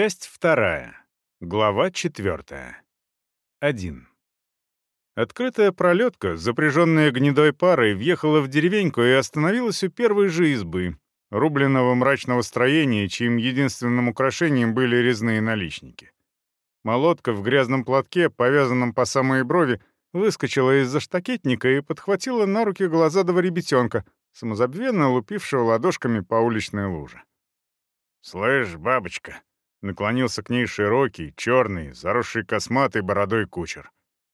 Часть вторая. Глава четвертая. Один. Открытая пролетка, запряженная гнедой парой, въехала в деревеньку и остановилась у первой же избы, рубленного мрачного строения, чьим единственным украшением были резные наличники. Молотка в грязном платке, повязанном по самой брови, выскочила из-за штакетника и подхватила на руки глазадого ребятенка, самозабвенно лупившего ладошками по уличной луже. «Слышь, бабочка!» — наклонился к ней широкий, черный, заросший косматой бородой кучер.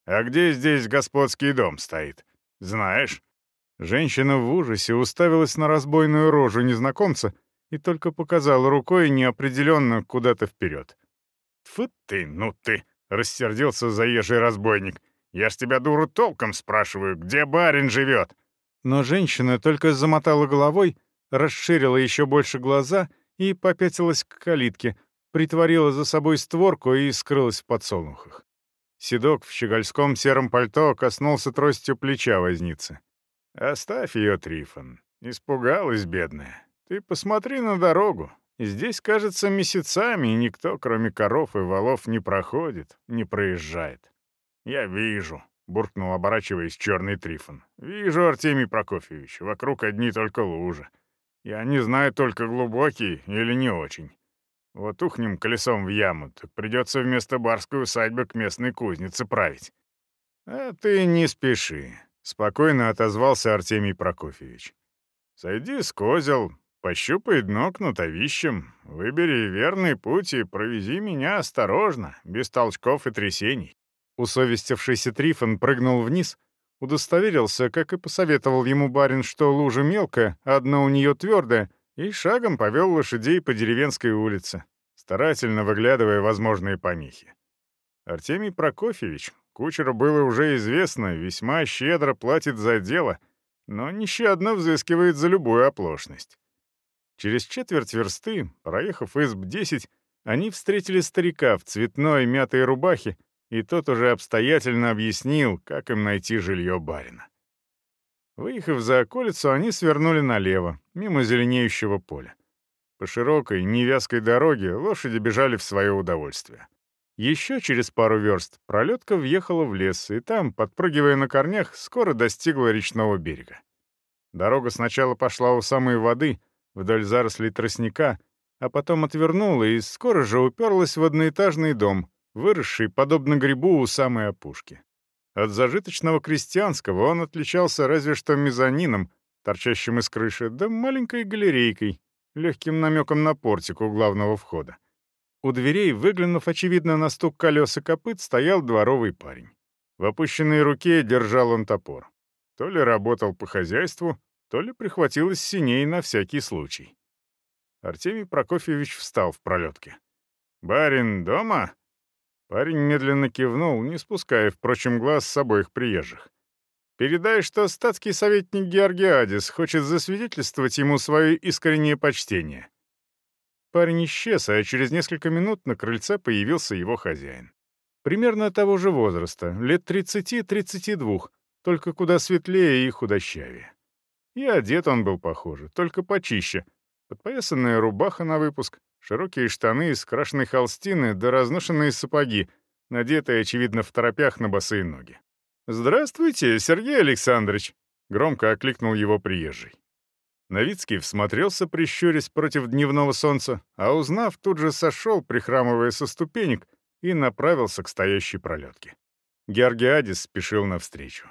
«А где здесь господский дом стоит? Знаешь?» Женщина в ужасе уставилась на разбойную рожу незнакомца и только показала рукой неопределенно куда-то вперед. «Тьфу ты, ну ты!» — рассердился заезжий разбойник. «Я ж тебя, дуру, толком спрашиваю, где барин живет?» Но женщина только замотала головой, расширила еще больше глаза и попятилась к калитке, притворила за собой створку и скрылась в подсолнухах. Седок в щегольском сером пальто коснулся тростью плеча возницы. «Оставь ее, Трифон. Испугалась, бедная. Ты посмотри на дорогу. Здесь, кажется, месяцами никто, кроме коров и волов, не проходит, не проезжает. Я вижу, — буркнул, оборачиваясь черный Трифон. «Вижу, Артемий Прокофьевич, вокруг одни только лужи. Я не знаю, только глубокие или не очень. Вот ухнем колесом в яму, так придется вместо барской усадьбы к местной кузнице править». «А ты не спеши», — спокойно отозвался Артемий Прокофьевич. «Сойди с козел, пощупай дно кнутовищем, выбери верный путь и провези меня осторожно, без толчков и трясений. Усовестившийся Трифон прыгнул вниз, удостоверился, как и посоветовал ему барин, что лужа мелкая, а у нее твердое, и шагом повел лошадей по деревенской улице, старательно выглядывая возможные помехи. Артемий Прокофьевич, кучеру было уже известно, весьма щедро платит за дело, но нещадно взыскивает за любую оплошность. Через четверть версты, проехав изб десять, они встретили старика в цветной мятой рубахе и тот уже обстоятельно объяснил, как им найти жилье барина. Выехав за околицу, они свернули налево, мимо зеленеющего поля. По широкой, невязкой дороге лошади бежали в свое удовольствие. Еще через пару верст пролетка въехала в лес, и там, подпрыгивая на корнях, скоро достигла речного берега. Дорога сначала пошла у самой воды, вдоль зарослей тростника, а потом отвернула и скоро же уперлась в одноэтажный дом, выросший, подобно грибу, у самой опушки. От зажиточного крестьянского он отличался разве что мезонином, торчащим из крыши, да маленькой галерейкой, легким намеком на портик у главного входа. У дверей, выглянув, очевидно, на стук колес и копыт, стоял дворовый парень. В опущенной руке держал он топор. То ли работал по хозяйству, то ли прихватил из синей на всякий случай. Артемий Прокофьевич встал в пролетке. «Барин дома?» Парень медленно кивнул, не спуская, впрочем, глаз с обоих приезжих. «Передай, что статский советник Георгиадис хочет засвидетельствовать ему свое искреннее почтение». Парень исчез, а через несколько минут на крыльце появился его хозяин. Примерно того же возраста, лет 30-32, только куда светлее и худощавее. И одет он был похоже, только почище. Подпоясанная рубаха на выпуск, Широкие штаны из крашеной холстины да разношенные сапоги, надетые, очевидно, в торопях на босые ноги. «Здравствуйте, Сергей Александрович!» — громко окликнул его приезжий. Новицкий всмотрелся, прищурясь против дневного солнца, а узнав, тут же сошел, прихрамывая со ступенек, и направился к стоящей пролетке. Георгиадис спешил навстречу.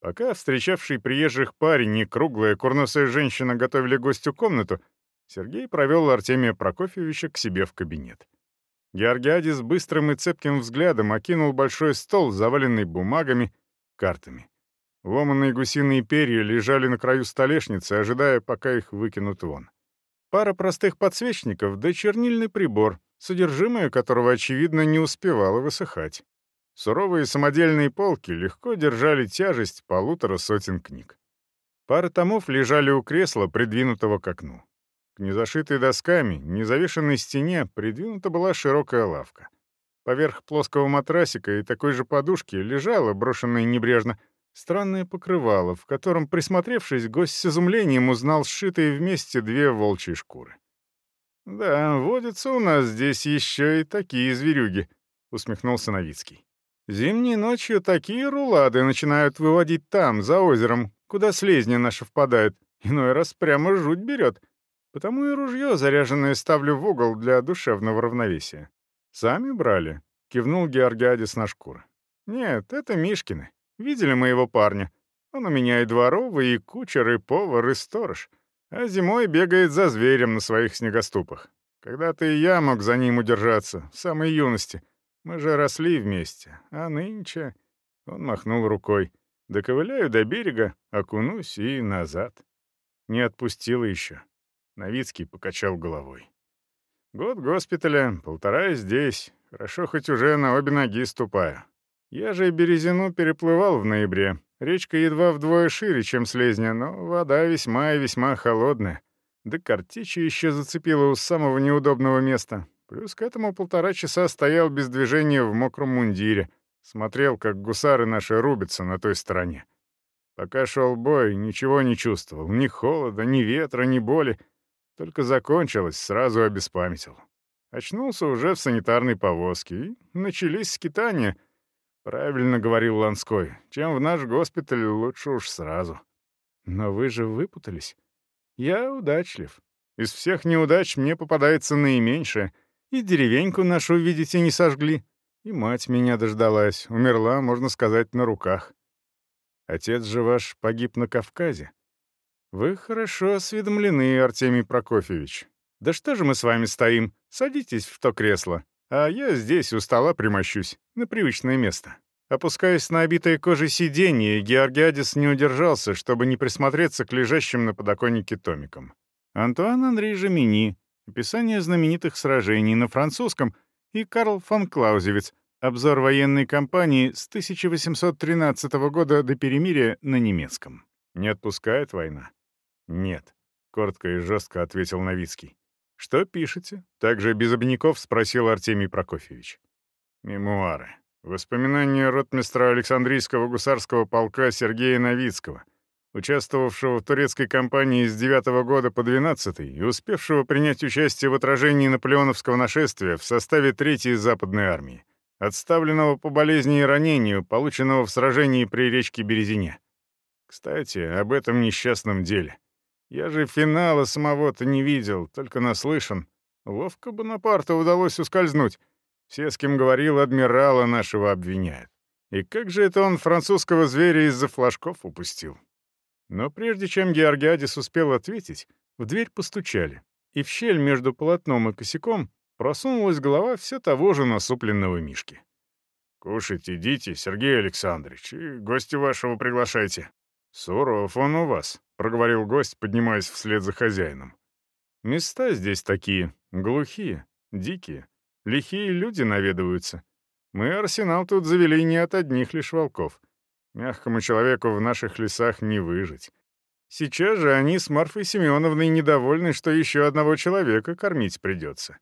Пока встречавший приезжих парень и круглая курносая женщина готовили гостю комнату, Сергей провел Артемия Прокофьевича к себе в кабинет. Георгиадис быстрым и цепким взглядом окинул большой стол, заваленный бумагами, картами. Ломанные гусиные перья лежали на краю столешницы, ожидая, пока их выкинут вон. Пара простых подсвечников да чернильный прибор, содержимое которого, очевидно, не успевало высыхать. Суровые самодельные полки легко держали тяжесть полутора сотен книг. Пара томов лежали у кресла, придвинутого к окну. К незашитой досками, незавешенной стене придвинута была широкая лавка. Поверх плоского матрасика и такой же подушки лежало, брошенное небрежно, странное покрывало, в котором, присмотревшись, гость с изумлением узнал сшитые вместе две волчьи шкуры. «Да, водятся у нас здесь еще и такие зверюги», — усмехнулся Новицкий. «Зимней ночью такие рулады начинают выводить там, за озером, куда слезни наши впадают. Иной раз прямо жуть берет. Потому и ружье, заряженное, ставлю в угол для душевного равновесия. Сами брали?» — кивнул Георгиадис на шкуры. «Нет, это Мишкины. Видели моего парня? Он у меня и дворовый, и кучер, и повар, и сторож а зимой бегает за зверем на своих снегоступах. Когда-то и я мог за ним удержаться, в самой юности. Мы же росли вместе, а нынче...» Он махнул рукой. «Доковыляю до берега, окунусь и назад». Не отпустила еще. Новицкий покачал головой. «Год госпиталя, полтора здесь. Хорошо, хоть уже на обе ноги ступаю. Я же Березину переплывал в ноябре, Речка едва вдвое шире, чем Слезня, но вода весьма и весьма холодная. Да картечи еще зацепила у самого неудобного места. Плюс к этому полтора часа стоял без движения в мокром мундире. Смотрел, как гусары наши рубятся на той стороне. Пока шел бой, ничего не чувствовал. Ни холода, ни ветра, ни боли. Только закончилось, сразу обеспамятил. Очнулся уже в санитарной повозке, и начались скитания — «Правильно говорил Ланской. Чем в наш госпиталь, лучше уж сразу». «Но вы же выпутались». «Я удачлив. Из всех неудач мне попадается наименьшее. И деревеньку нашу, видите, не сожгли. И мать меня дождалась. Умерла, можно сказать, на руках. Отец же ваш погиб на Кавказе. Вы хорошо осведомлены, Артемий Прокофьевич. Да что же мы с вами стоим? Садитесь в то кресло. А я здесь у стола примощусь, на привычное место. Опускаясь на обитое кожей сиденье, Георгиадис не удержался, чтобы не присмотреться к лежащим на подоконнике томикам. Антуан Анри Жемини, описание знаменитых сражений на французском, и Карл фон Клаузевиц, обзор военной кампании с 1813 года до перемирия на немецком. Не отпускает война? Нет, коротко и жестко ответил Новицкий. «Что пишете?» — также без обиняков спросил Артемий Прокофьевич. «Мемуары. Воспоминания ротмистра Александрийского гусарского полка Сергея Новицкого, участвовавшего в турецкой кампании с 9 года по 12 и успевшего принять участие в отражении наполеоновского нашествия в составе 3-й Западной армии, отставленного по болезни и ранению, полученного в сражении при речке Березине. Кстати, об этом несчастном деле. Я же финала самого-то не видел, только наслышан. Ловко Бонапарту удалось ускользнуть. Все, с кем говорил, адмирала нашего обвиняют. И как же это он французского зверя из-за флажков упустил? Но прежде чем Георгиадис успел ответить, в дверь постучали, и в щель между полотном и косяком просунулась голова все того же насупленного Мишки. «Кушайте, идите, Сергей Александрович, и гостя вашего приглашайте. Суров он у вас», — проговорил гость, поднимаясь вслед за хозяином. «Места здесь такие, глухие, дикие, лихие люди наведываются. Мы арсенал тут завели не от одних лишь волков. Мягкому человеку в наших лесах не выжить. Сейчас же они с Марфой Семеновной недовольны, что еще одного человека кормить придется.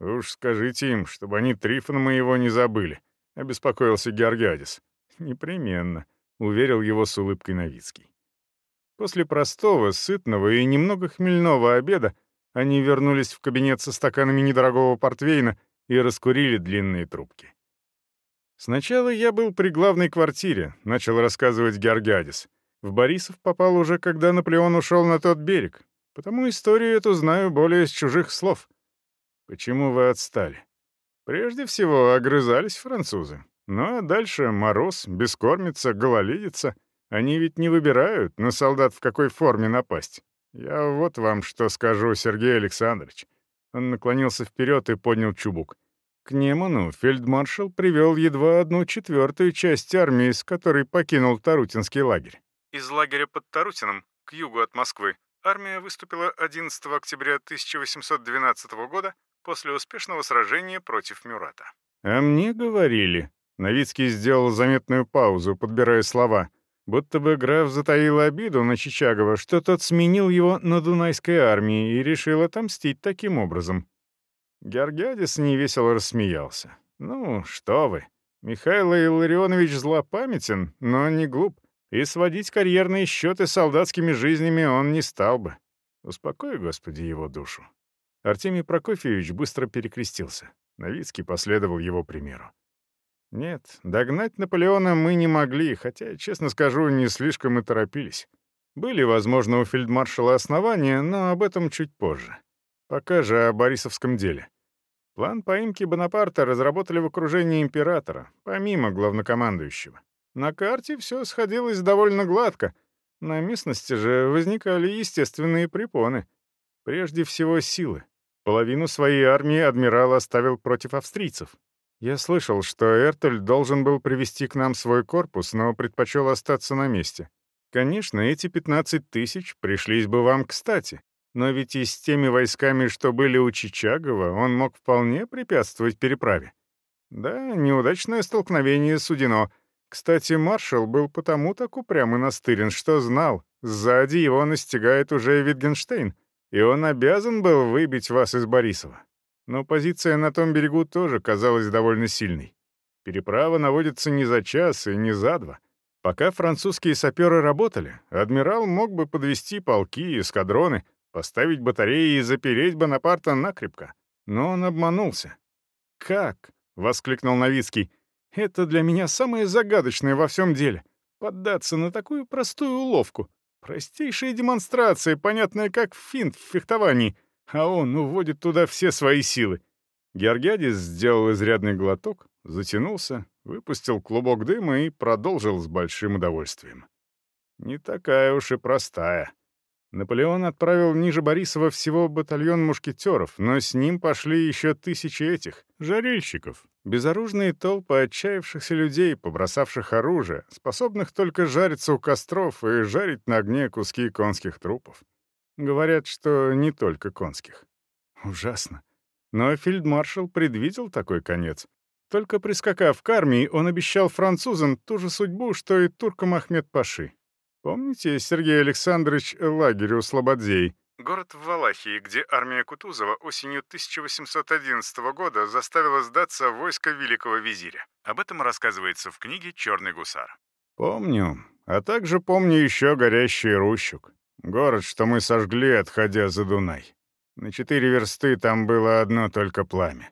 Уж скажите им, чтобы они Трифона моего не забыли», — обеспокоился Георгиадис. «Непременно», — уверил его с улыбкой Новицкий. После простого, сытного и немного хмельного обеда они вернулись в кабинет со стаканами недорогого портвейна и раскурили длинные трубки. «Сначала я был при главной квартире», — начал рассказывать Георгиадис. «В Борисов попал уже, когда Наполеон ушел на тот берег, потому историю эту знаю более с чужих слов. Почему вы отстали? Прежде всего, огрызались французы. Ну а дальше мороз, бескормица, гололедица — они ведь не выбирают, на солдат в какой форме напасть. Я вот вам что скажу, Сергей Александрович». Он наклонился вперед и поднял чубук. К Неману фельдмаршал привел едва одну четвертую часть армии, с которой покинул Тарутинский лагерь. Из лагеря под Тарутином, к югу от Москвы, армия выступила 11 октября 1812 года после успешного сражения против Мюрата. «А мне говорили...» Новицкий сделал заметную паузу, подбирая слова — Будто бы граф затаил обиду на Чичагова, что тот сменил его на Дунайской армии и решил отомстить таким образом. Георгиадис невесело рассмеялся. «Ну, что вы. Михаил Илларионович злопамятен, но не глуп, и сводить карьерные счеты солдатскими жизнями он не стал бы. Успокой, Господи, его душу. Артемий Прокофьевич быстро перекрестился. Новицкий последовал его примеру. Нет, догнать Наполеона мы не могли, хотя, честно скажу, не слишком и торопились. Были, возможно, у фельдмаршала основания, но об этом чуть позже. Пока же о Борисовском деле. План поимки Бонапарта разработали в окружении императора, помимо главнокомандующего. На карте все сходилось довольно гладко. На местности же возникали естественные препоны. Прежде всего, силы. Половину своей армии адмирал оставил против австрийцев. Я слышал, что Эртель должен был привести к нам свой корпус, но предпочел остаться на месте. Конечно, эти 15 тысяч пришлись бы вам кстати, но ведь и с теми войсками, что были у Чичагова, он мог вполне препятствовать переправе. Да, неудачное столкновение судено. Кстати, маршал был потому так упрям и настырен, что знал, сзади его настигает уже Витгенштейн, и он обязан был выбить вас из Борисова. Но позиция на том берегу тоже казалась довольно сильной. Переправа наводится не за час и не за два. Пока французские саперы работали, адмирал мог бы подвести полки и эскадроны, поставить батареи и запереть Бонапарта накрепко. Но он обманулся. «Как?» — воскликнул Новицкий. «Это для меня самое загадочное во всем деле. Поддаться на такую простую уловку. Простейшая демонстрация, понятная как финт в фехтовании, а он уводит туда все свои силы». Георгиадис сделал изрядный глоток, затянулся, выпустил клубок дыма и продолжил с большим удовольствием. «Не такая уж и простая. Наполеон отправил ниже Борисова всего батальон мушкетеров, но с ним пошли еще тысячи этих, жарильщиков, безоружные толпы отчаявшихся людей, побросавших оружие, способных только жариться у костров и жарить на огне куски конских трупов. Говорят, что не только конских. Ужасно. Но фельдмаршал предвидел такой конец. Только прискакав к армии, он обещал французам ту же судьбу, что и туркам Ахмед Паши. Помните, Сергей Александрович, лагерь у Слободзей? Город в Валахии, где армия Кутузова осенью 1811 года заставила сдаться войско великого визиря. Об этом рассказывается в книге «Черный гусар». Помню. А также помню еще горящий Рущук. Город, что мы сожгли, отходя за Дунай. На четыре версты там было одно только пламя.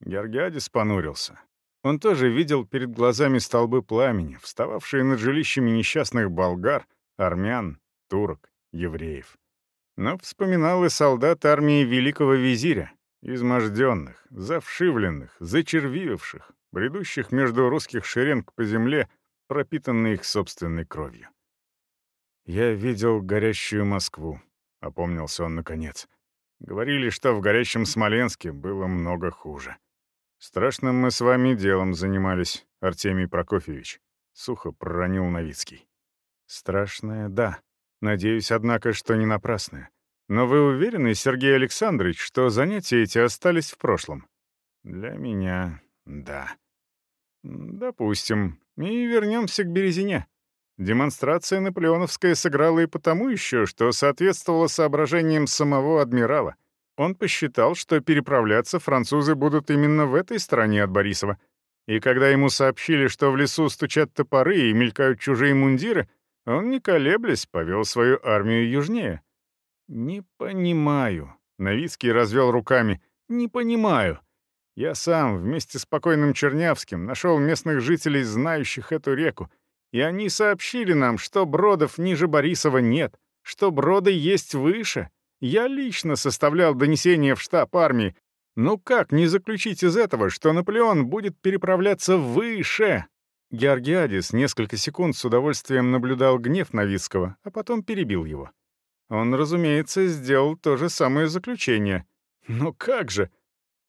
Георгиадис понурился. Он тоже видел перед глазами столбы пламени, встававшие над жилищами несчастных болгар, армян, турок, евреев. Но вспоминал и солдат армии великого визиря, изможденных, завшивленных, зачервивших, бредущих между русских шеренг по земле, пропитанной их собственной кровью. «Я видел горящую Москву», — опомнился он наконец. «Говорили, что в горящем Смоленске было много хуже». «Страшным мы с вами делом занимались, Артемий Прокофьевич», — сухо проронил Новицкий. «Страшное, да. Надеюсь, однако, что не напрасное. Но вы уверены, Сергей Александрович, что занятия эти остались в прошлом?» «Для меня — да». «Допустим. И вернемся к Березине. Демонстрация наполеоновская сыграла и потому еще, что соответствовала соображениям самого адмирала. Он посчитал, что переправляться французы будут именно в этой стороне от Борисова. И когда ему сообщили, что в лесу стучат топоры и мелькают чужие мундиры, он, не колеблясь, повел свою армию южнее. «Не понимаю», — Новицкий развел руками, — «не понимаю. Я сам вместе с покойным Чернявским нашел местных жителей, знающих эту реку, и они сообщили нам, что бродов ниже Борисова нет, что броды есть выше, я лично составлял донесение в штаб армии. Ну как не заключить из этого, что Наполеон будет переправляться выше? Георгиадис несколько секунд с удовольствием наблюдал гнев Новицкого, а потом перебил его. Он, разумеется, сделал то же самое заключение. Но как же?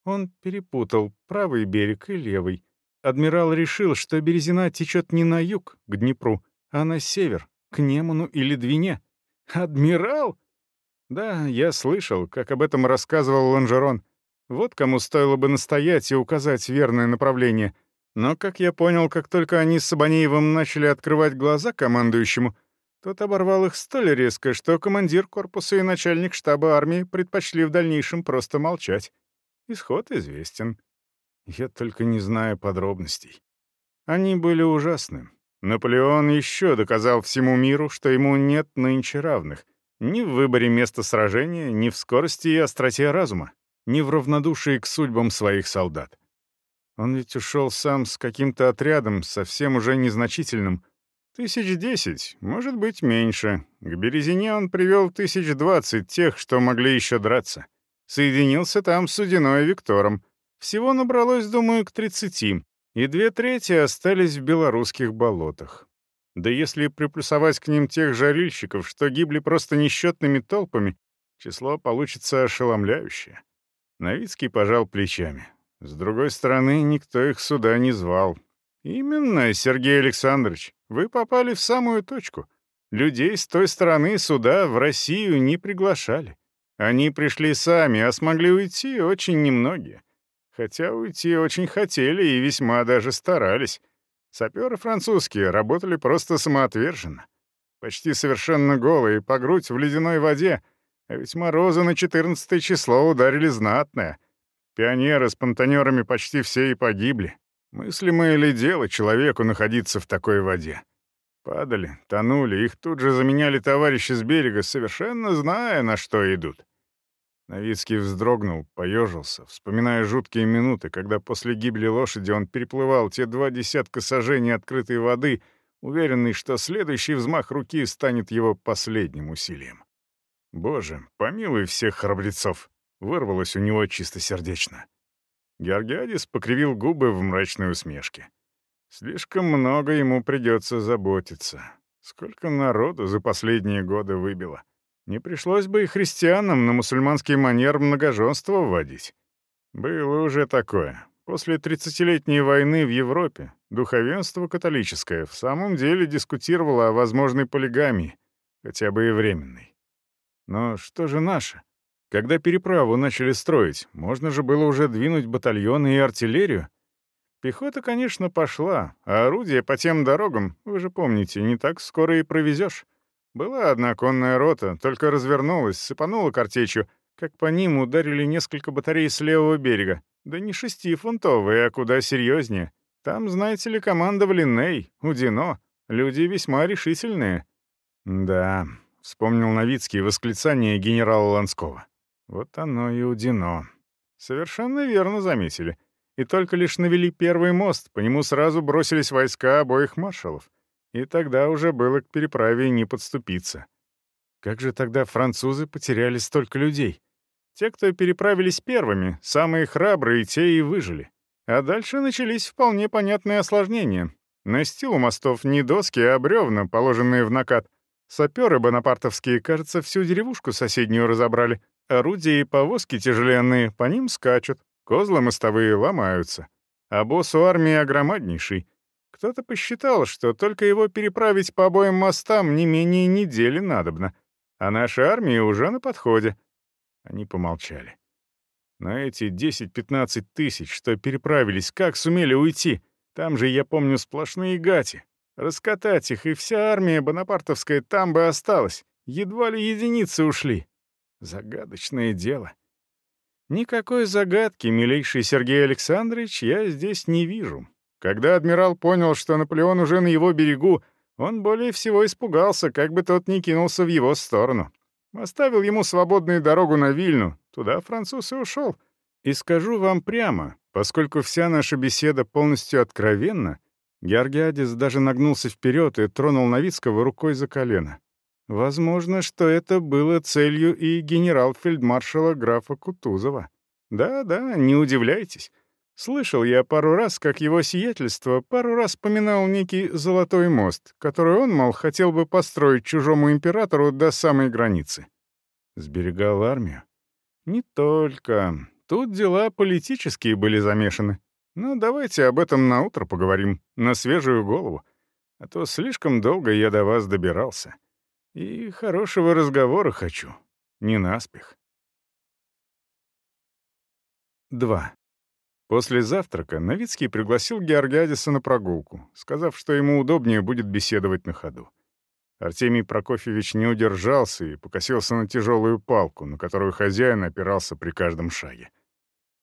Он перепутал правый берег и левый. Адмирал решил, что Березина течет не на юг, к Днепру, а на север, к Неману или Двине. «Адмирал?» Да, я слышал, как об этом рассказывал Ланжерон. Вот кому стоило бы настоять и указать верное направление. Но, как я понял, как только они с Сабанеевым начали открывать глаза командующему, тот оборвал их столь резко, что командир корпуса и начальник штаба армии предпочли в дальнейшем просто молчать. Исход известен. Я только не знаю подробностей. Они были ужасны. Наполеон еще доказал всему миру, что ему нет нынче равных, Ни в выборе места сражения, ни в скорости и остроте разума, ни в равнодушии к судьбам своих солдат. Он ведь ушел сам с каким-то отрядом, совсем уже незначительным. Тысяч десять, может быть, меньше. К Березине он привел тысяч двадцать тех, что могли еще драться. Соединился там с Судиной Виктором. Всего набралось, думаю, к тридцати, и две трети остались в белорусских болотах. Да если приплюсовать к ним тех жарильщиков, что гибли просто несчетными толпами, число получится ошеломляющее. Новицкий пожал плечами. С другой стороны, никто их сюда не звал. Именно, Сергей Александрович, вы попали в самую точку. Людей с той стороны сюда, в Россию, не приглашали. Они пришли сами, а смогли уйти очень немногие. Хотя уйти очень хотели и весьма даже старались. Саперы французские работали просто самоотверженно. Почти совершенно голые, по грудь в ледяной воде, а ведь морозы на 14 число ударили знатное. Пионеры с понтонерами почти все и погибли. Мыслимое ли дело человеку находиться в такой воде? Падали, тонули, их тут же заменяли товарищи с берега, совершенно зная, на что идут. Новицкий вздрогнул, поежился, вспоминая жуткие минуты, когда после гибели лошади он переплывал те два десятка сажений открытой воды, уверенный, что следующий взмах руки станет его последним усилием. «Боже, помилуй всех храбрецов!» — вырвалось у него чистосердечно. Георгиадис покривил губы в мрачной усмешке. «Слишком много ему придется заботиться. Сколько народу за последние годы выбило!» Не пришлось бы и христианам на мусульманский манер многоженство вводить. Было уже такое. После тридцатилетней войны в Европе духовенство католическое в самом деле дискутировало о возможной полигамии, хотя бы и временной. Но что же наше? Когда переправу начали строить, можно же было уже двинуть батальоны и артиллерию. Пехота, конечно, пошла, а орудия по тем дорогам, вы же помните, не так скоро и провезешь. Была одна конная рота, только развернулась, сыпанула картечью, как по ним ударили несколько батарей с левого берега. Да не шестифунтовые, а куда серьезнее. Там, знаете ли, командовали Ней, Удино. Люди весьма решительные. Да, вспомнил Новицкий восклицание генерала Ланского. Вот оно и Удино. Совершенно верно заметили. И только лишь навели первый мост, по нему сразу бросились войска обоих маршалов. И тогда уже было к переправе не подступиться. Как же тогда французы потеряли столько людей? Те, кто переправились первыми, самые храбрые, те и выжили. А дальше начались вполне понятные осложнения. Настил у мостов не доски, а бревна, положенные в накат. Саперы бонапартовские, кажется, всю деревушку соседнюю разобрали. Орудия и повозки тяжеленные, по ним скачут. Козлы мостовые ломаются. А босс у армии огромаднейший. Кто-то посчитал, что только его переправить по обоим мостам не менее недели надобно, а наша армия уже на подходе. Они помолчали. На эти 10-15 тысяч, что переправились, как сумели уйти? Там же, я помню, сплошные гати. Раскатать их, и вся армия бонапартовская там бы осталась. Едва ли единицы ушли. Загадочное дело. Никакой загадки, милейший Сергей Александрович, я здесь не вижу. Когда адмирал понял, что Наполеон уже на его берегу, он более всего испугался, как бы тот не кинулся в его сторону. Оставил ему свободную дорогу на Вильну, туда француз и ушел. И скажу вам прямо, поскольку вся наша беседа полностью откровенна, Георгиадис даже нагнулся вперед и тронул Новицкого рукой за колено. Возможно, что это было целью и генерал-фельдмаршала графа Кутузова. Да-да, не удивляйтесь. Слышал я пару раз, как его сиятельство пару раз поминал некий «золотой мост», который он, мол, хотел бы построить чужому императору до самой границы. Сберегал армию? Не только. Тут дела политические были замешаны. Но давайте об этом на утро поговорим, на свежую голову. А то слишком долго я до вас добирался. И хорошего разговора хочу. Не наспех. 2. После завтрака Новицкий пригласил Георгиадиса на прогулку, сказав, что ему удобнее будет беседовать на ходу. Артемий Прокофьевич не удержался и покосился на тяжелую палку, на которую хозяин опирался при каждом шаге.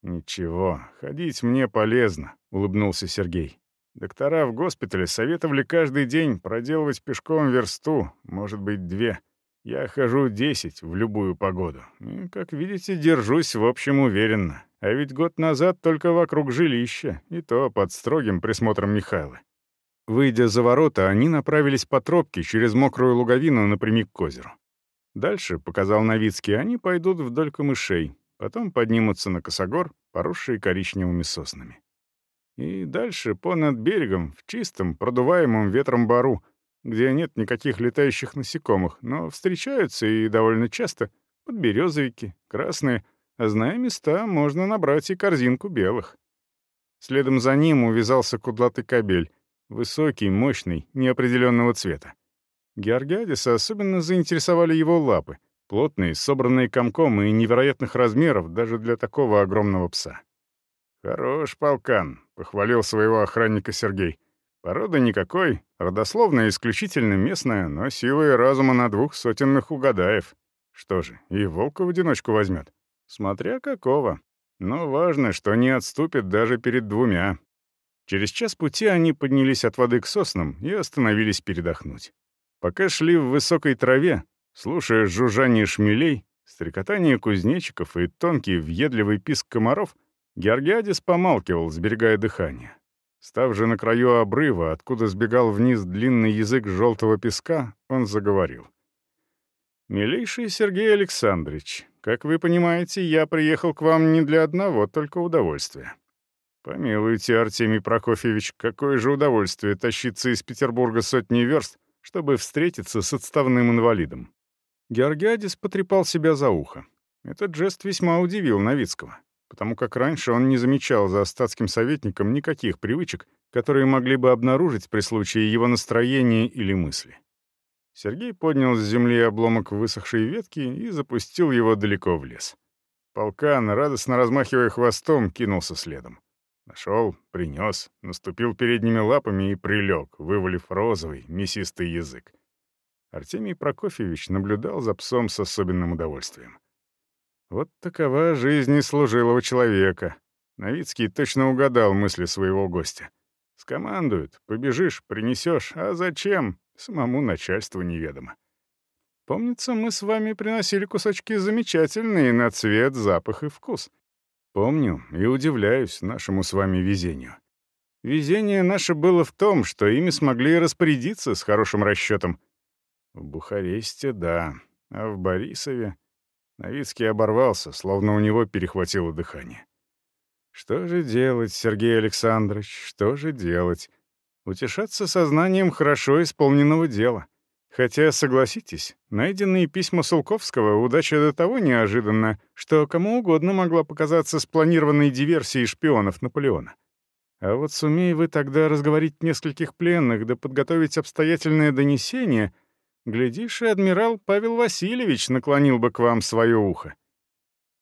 «Ничего, ходить мне полезно», — улыбнулся Сергей. «Доктора в госпитале советовали каждый день проделывать пешком версту, может быть, две. Я хожу десять в любую погоду. И, как видите, держусь, в общем, уверенно. А ведь год назад только вокруг жилища, и то под строгим присмотром Михайла. Выйдя за ворота, они направились по тропке через мокрую луговину напрямик к озеру. Дальше, показал Новицкий, они пойдут вдоль камышей, потом поднимутся на косогор, поросшие коричневыми соснами. И дальше, понад берегом, в чистом, продуваемом ветром бару, где нет никаких летающих насекомых, но встречаются и довольно часто подберезовики, красные, а зная места, можно набрать и корзинку белых. Следом за ним увязался кудлатый кобель, высокий, мощный, неопределенного цвета. Георгиадиса особенно заинтересовали его лапы, плотные, собранные комком и невероятных размеров даже для такого огромного пса. «Хорош полкан», — похвалил своего охранника Сергей. «Порода никакой, родословная исключительно местная, но силы разума на двух сотенных угадаев. Что же, и волка в одиночку возьмет? Смотря какого. Но важно, что не отступит даже перед двумя». Через час пути они поднялись от воды к соснам и остановились передохнуть. Пока шли в высокой траве, слушая жужжание шмелей, стрекотание кузнечиков и тонкий въедливый писк комаров — Георгиадис помалкивал, сберегая дыхание. Став же на краю обрыва, откуда сбегал вниз длинный язык желтого песка, он заговорил. «Милейший Сергей Александрович, как вы понимаете, я приехал к вам не для одного только удовольствия. Помилуйте, Артемий Прокофьевич, какое же удовольствие тащиться из Петербурга сотни верст, чтобы встретиться с отставным инвалидом». Георгиадис потрепал себя за ухо. Этот жест весьма удивил Новицкого потому как раньше он не замечал за статским советником никаких привычек, которые могли бы обнаружить при случае его настроения или мысли. Сергей поднял с земли обломок высохшей ветки и запустил его далеко в лес. Полкан, радостно размахивая хвостом, кинулся следом. Нашел, принес, наступил передними лапами и прилег, вывалив розовый, мясистый язык. Артемий Прокофьевич наблюдал за псом с особенным удовольствием. Вот такова жизнь служилого человека. Новицкий точно угадал мысли своего гостя. Скомандуют, побежишь, принесешь, а зачем? Самому начальству неведомо. Помнится, мы с вами приносили кусочки замечательные на цвет, запах и вкус. Помню и удивляюсь нашему с вами везению. Везение наше было в том, что ими смогли распорядиться с хорошим расчетом. В Бухаресте — да, а в Борисове Новицкий оборвался, словно у него перехватило дыхание. Что же делать, Сергей Александрович, что же делать? Утешаться сознанием хорошо исполненного дела. Хотя, согласитесь, найденные письма Сулковского удача до того неожиданна, что кому угодно могла показаться спланированной диверсией шпионов Наполеона. А вот сумей вы тогда разговорить нескольких пленных да подготовить обстоятельное донесение — Глядишь, и адмирал Павел Васильевич наклонил бы к вам свое ухо».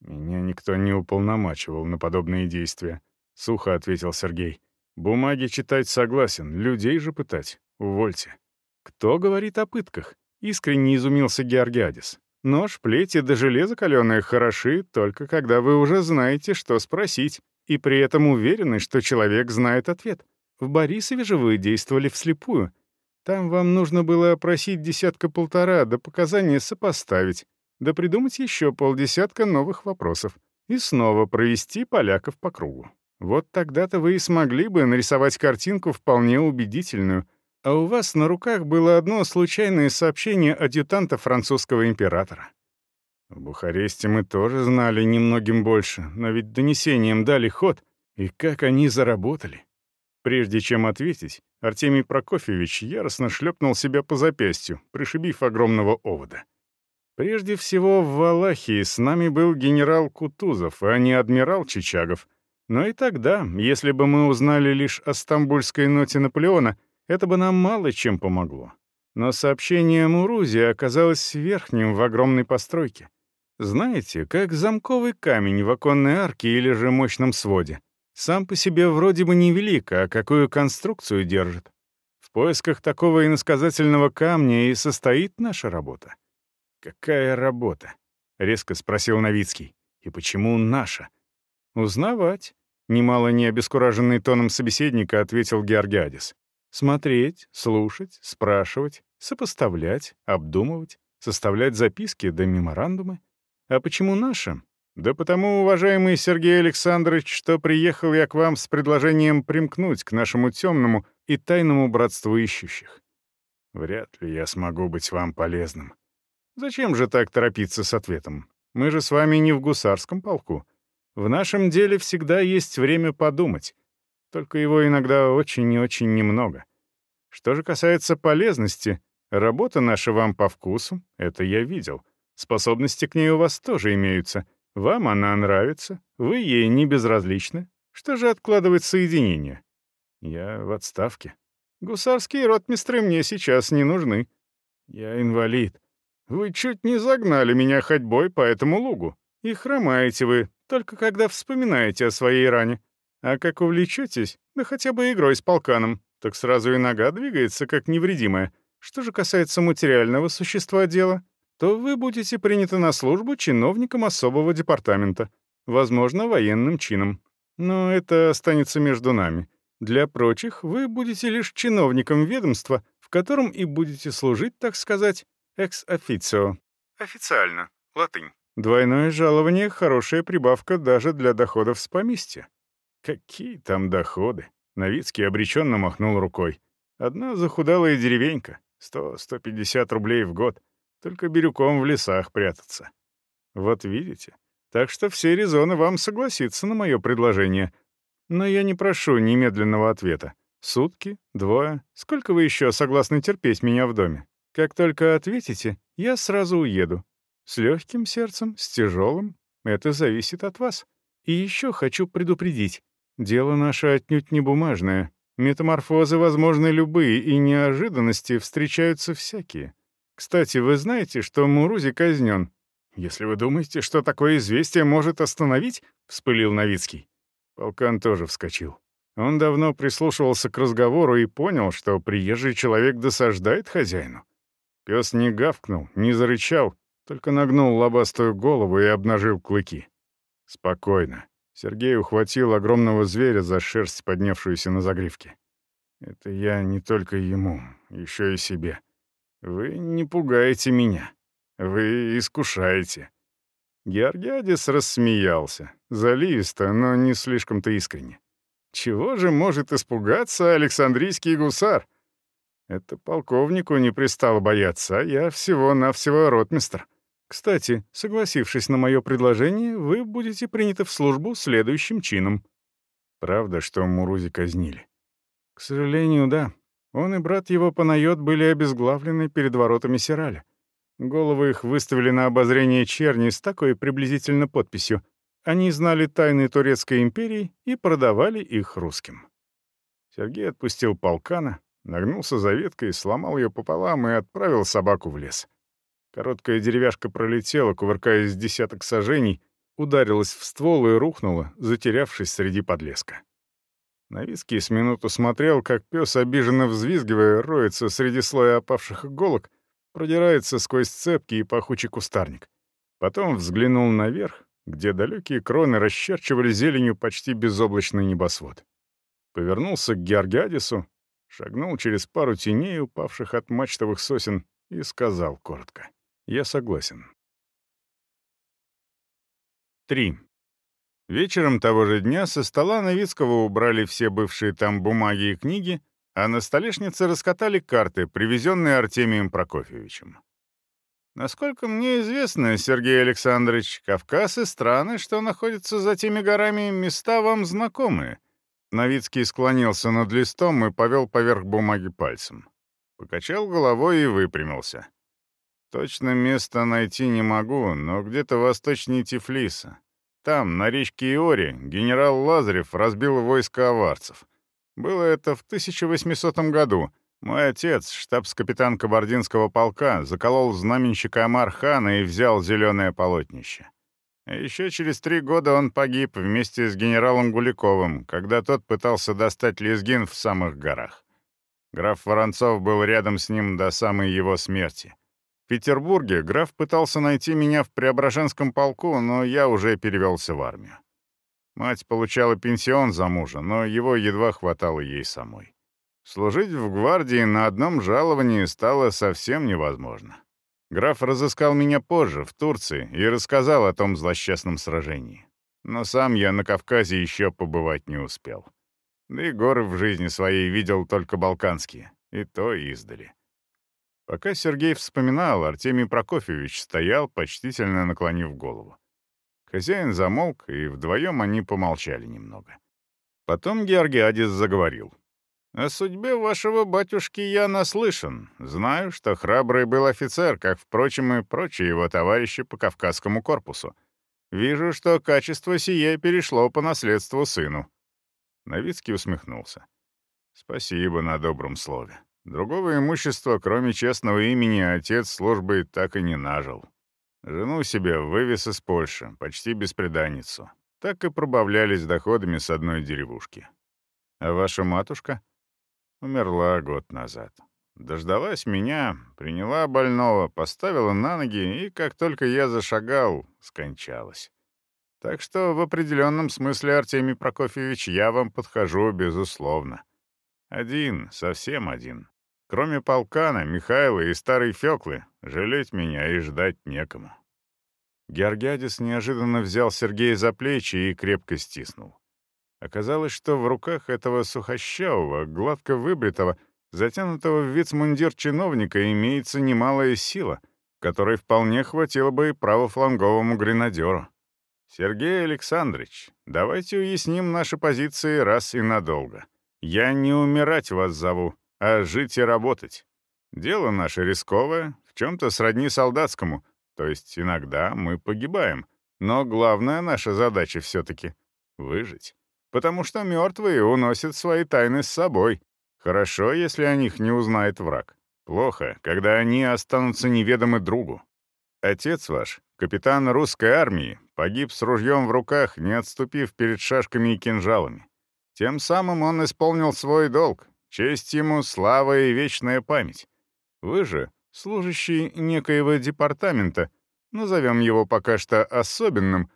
«Меня никто не уполномачивал на подобные действия», — сухо ответил Сергей. «Бумаги читать согласен, людей же пытать. Увольте». «Кто говорит о пытках?» — искренне изумился Георгиадис. «Нож, плети да железо каленое хороши, только когда вы уже знаете, что спросить, и при этом уверены, что человек знает ответ. В Борисове же вы действовали вслепую, там вам нужно было опросить десятка-полтора, да показания сопоставить, да придумать еще полдесятка новых вопросов и снова провести поляков по кругу. Вот тогда-то вы и смогли бы нарисовать картинку вполне убедительную, а у вас на руках было одно случайное сообщение адъютанта французского императора. В Бухаресте мы тоже знали немногим больше, но ведь донесением дали ход, и как они заработали. Прежде чем ответить, Артемий Прокофьевич яростно шлепнул себя по запястью, пришибив огромного овода. Прежде всего, в Валахии с нами был генерал Кутузов, а не адмирал Чичагов. Но и тогда, если бы мы узнали лишь о стамбульской ноте Наполеона, это бы нам мало чем помогло. Но сообщение Мурузи оказалось верхним в огромной постройке. Знаете, как замковый камень в оконной арке или же мощном своде — сам по себе вроде бы невелик, а какую конструкцию держит. В поисках такого иносказательного камня и состоит наша работа. «Какая работа?» — резко спросил Новицкий. «И почему наша?» «Узнавать», — немало не обескураженный тоном собеседника ответил Георгиадис. «Смотреть, слушать, спрашивать, сопоставлять, обдумывать, Составлять записки да меморандумы? А почему наши? Да потому, уважаемый Сергей Александрович, что приехал я к вам с предложением примкнуть к нашему темному и тайному братству ищущих. Вряд ли я смогу быть вам полезным. Зачем же так торопиться с ответом? Мы же с вами не в гусарском полку. В нашем деле всегда есть время подумать. Только его иногда очень и очень немного. Что же касается полезности, работа наша вам по вкусу, это я видел. Способности к ней у вас тоже имеются. Вам она нравится, вы ей не безразличны. Что же откладывать соединение? Я в отставке. Гусарские ротмистры мне сейчас не нужны. Я инвалид. Вы чуть не загнали меня ходьбой по этому лугу. И хромаете вы, только когда вспоминаете о своей ране. А как увлечетесь, да хотя бы игрой с полканом, так сразу и нога двигается, как невредимая. Что же касается материального существа дела, то вы будете приняты на службу чиновником особого департамента, возможно, военным чином. Но это останется между нами. Для прочих вы будете лишь чиновником ведомства, в котором и будете служить, так сказать, экс-официо. Официально. Латынь. Двойное жалование — хорошая прибавка даже для доходов с поместья. Какие там доходы? Новицкий обреченно махнул рукой. Одна захудалая деревенька, сто-сто пятьдесят рублей в год. Только бирюком в лесах прятаться. Вот видите? Так что все резоны вам согласиться на мое предложение. Но я не прошу немедленного ответа. Сутки? Двое? Сколько вы еще согласны терпеть меня в доме? Как только ответите, я сразу уеду. С легким сердцем, с тяжелым. Это зависит от вас. И еще хочу предупредить. Дело наше отнюдь не бумажное. Метаморфозы возможны любые, и неожиданности встречаются всякие. Кстати, вы знаете, что Мурузи казнен? Если вы думаете, что такое известие может остановить, — вспылил Новицкий. Полкан тоже вскочил. Он давно прислушивался к разговору и понял, что приезжий человек досаждает хозяину. Пес не гавкнул, не зарычал, только нагнул лобастую голову и обнажил клыки. Спокойно. Сергей ухватил огромного зверя за шерсть, поднявшуюся на загривке. «Это я не только ему, еще и себе. Вы не пугаете меня. Вы искушаете». Георгиадис рассмеялся, заливисто, но не слишком-то искренне. «Чего же может испугаться Александрийский гусар? Это полковнику не пристало бояться, а я всего-навсего ротмистр». Кстати, согласившись на мое предложение, вы будете приняты в службу следующим чином. Правда, что Мурузи казнили? К сожалению, да. Он и брат его Панайот были обезглавлены перед воротами Сираля. Головы их выставили на обозрение черни с такой приблизительно подписью. Они знали тайны Турецкой империи и продавали их русским. Сергей отпустил полкана, нагнулся за веткой, сломал ее пополам и отправил собаку в лес. Короткая деревяшка пролетела, кувыркаясь десяток сажений, ударилась в ствол и рухнула, затерявшись среди подлеска. Новицкий с минуту смотрел, как пес, обиженно взвизгивая, роется среди слоя опавших иголок, продирается сквозь цепки и пахучий кустарник. Потом взглянул наверх, где далекие кроны расчерчивали зеленью почти безоблачный небосвод. Повернулся к Георгиадису, шагнул через пару теней, упавших от мачтовых сосен, и сказал коротко. Я согласен. 3. Вечером того же дня со стола Новицкого убрали все бывшие там бумаги и книги, а на столешнице раскатали карты, привезенные Артемием Прокофьевичем. Насколько мне известно, Сергей Александрович, Кавказ и страны, что находятся за теми горами, места вам знакомые. Новицкий склонился над листом и повел поверх бумаги пальцем. Покачал головой и выпрямился. Точно место найти не могу, но где-то восточнее Тифлиса. Там, на речке Иори, генерал Лазарев разбил войско аварцев. Было это в 1800 году. Мой отец, штабс-капитан кабардинского полка, заколол знаменщика Амархана и взял зеленое полотнище. Еще через три года он погиб вместе с генералом Гуликовым, когда тот пытался достать лезгин в самых горах. Граф Воронцов был рядом с ним до самой его смерти. Петербурге граф пытался найти меня в Преображенском полку, но я уже перевелся в армию. Мать получала пенсион за мужа, но его едва хватало ей самой. Служить в гвардии на одном жаловании стало совсем невозможно. Граф разыскал меня позже, в Турции, и рассказал о том злосчастном сражении. Но сам я на Кавказе еще побывать не успел. Да и горы в жизни своей видел только балканские, и то издали. Пока Сергей вспоминал, Артемий Прокофьевич стоял, почтительно наклонив голову. Хозяин замолк, и вдвоем они помолчали немного. Потом Георгиадис заговорил. «О судьбе вашего батюшки я наслышан. Знаю, что храбрый был офицер, как, впрочем, и прочие его товарищи по Кавказскому корпусу. Вижу, что качество сие перешло по наследству сыну». Новицкий усмехнулся. «Спасибо на добром слове. Другого имущества, кроме честного имени, отец службы так и не нажил. Жену себе вывез из Польши, почти беспреданницу. Так и пробавлялись доходами с одной деревушки. А ваша матушка? Умерла год назад. Дождалась меня, приняла больного, поставила на ноги, и как только я зашагал, скончалась. Так что в определенном смысле, Артемий Прокофьевич, я вам подхожу, безусловно. Один, совсем один. Кроме полкана, Михайла и старой Фёклы, жалеть меня и ждать некому. Георгиадис неожиданно взял Сергея за плечи и крепко стиснул. Оказалось, что в руках этого сухощавого, гладко выбритого, затянутого в вицмундир чиновника имеется немалая сила, которой вполне хватило бы и правофланговому гренадеру. «Сергей Александрович, давайте уясним наши позиции раз и надолго. Я не умирать вас зову, а жить и работать. Дело наше рисковое, в чем-то сродни солдатскому, то есть иногда мы погибаем, но главная наша задача все-таки — выжить потому что мертвые уносят свои тайны с собой. Хорошо, если о них не узнает враг. Плохо, когда они останутся неведомы другу. Отец ваш, капитан русской армии, погиб с ружьем в руках, не отступив перед шашками и кинжалами. Тем самым он исполнил свой долг. Честь ему, слава и вечная память. Вы же, служащий некоего департамента, назовем его пока что особенным,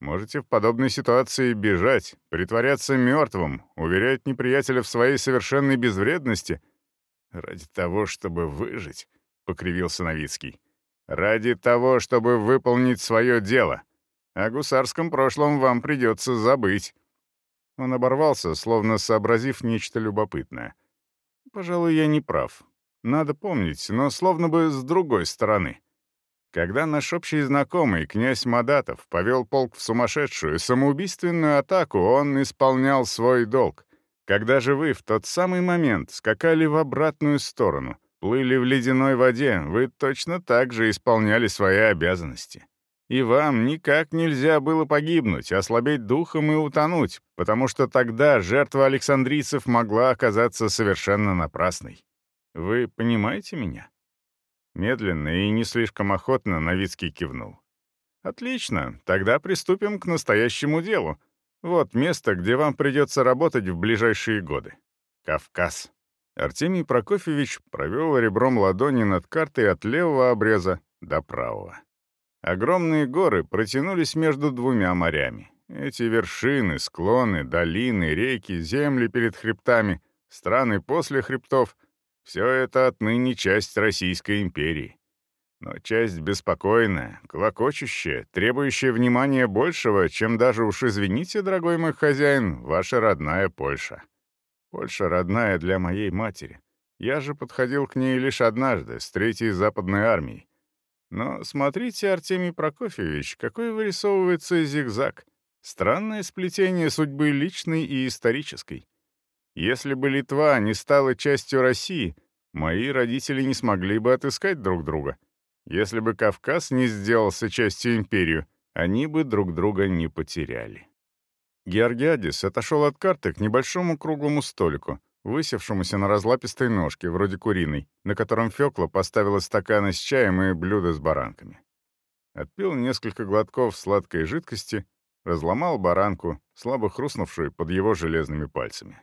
Можете в подобной ситуации бежать, притворяться мертвым, уверять неприятеля в своей совершенной безвредности. Ради того, чтобы выжить, — покривился Новицкий. Ради того, чтобы выполнить свое дело. О гусарском прошлом вам придется забыть. Он оборвался, словно сообразив нечто любопытное. Пожалуй, я не прав. Надо помнить, но словно бы с другой стороны. Когда наш общий знакомый, князь Мадатов, повел полк в сумасшедшую самоубийственную атаку, он исполнял свой долг. Когда же вы в тот самый момент скакали в обратную сторону, плыли в ледяной воде, вы точно так же исполняли свои обязанности. И вам никак нельзя было погибнуть, ослабеть духом и утонуть, потому что тогда жертва александрийцев могла оказаться совершенно напрасной. Вы понимаете меня? Медленно и не слишком охотно Новицкий кивнул. «Отлично, тогда приступим к настоящему делу. Вот место, где вам придется работать в ближайшие годы. Кавказ». Артемий Прокофьевич провел ребром ладони над картой от левого обреза до правого. Огромные горы протянулись между двумя морями. Эти вершины, склоны, долины, реки, земли перед хребтами, страны после хребтов — все это отныне часть Российской империи. Но часть беспокойная, клокочущая, требующая внимания большего, чем даже уж, извините, дорогой мой хозяин, ваша родная Польша. Польша родная для моей матери. Я же подходил к ней лишь однажды, с Третьей Западной армией. Но смотрите, Артемий Прокофьевич, какой вырисовывается зигзаг. Странное сплетение судьбы личной и исторической. Если бы Литва не стала частью России, мои родители не смогли бы отыскать друг друга. Если бы Кавказ не сделался частью империи, они бы друг друга не потеряли. Георгиадис отошел от карты к небольшому круглому столику, высевшемуся на разлапистой ножке, вроде куриной, на котором Фёкла поставила стаканы с чаем и блюдо с баранками. Отпил несколько глотков сладкой жидкости, разломал баранку, слабо хрустнувшую под его железными пальцами.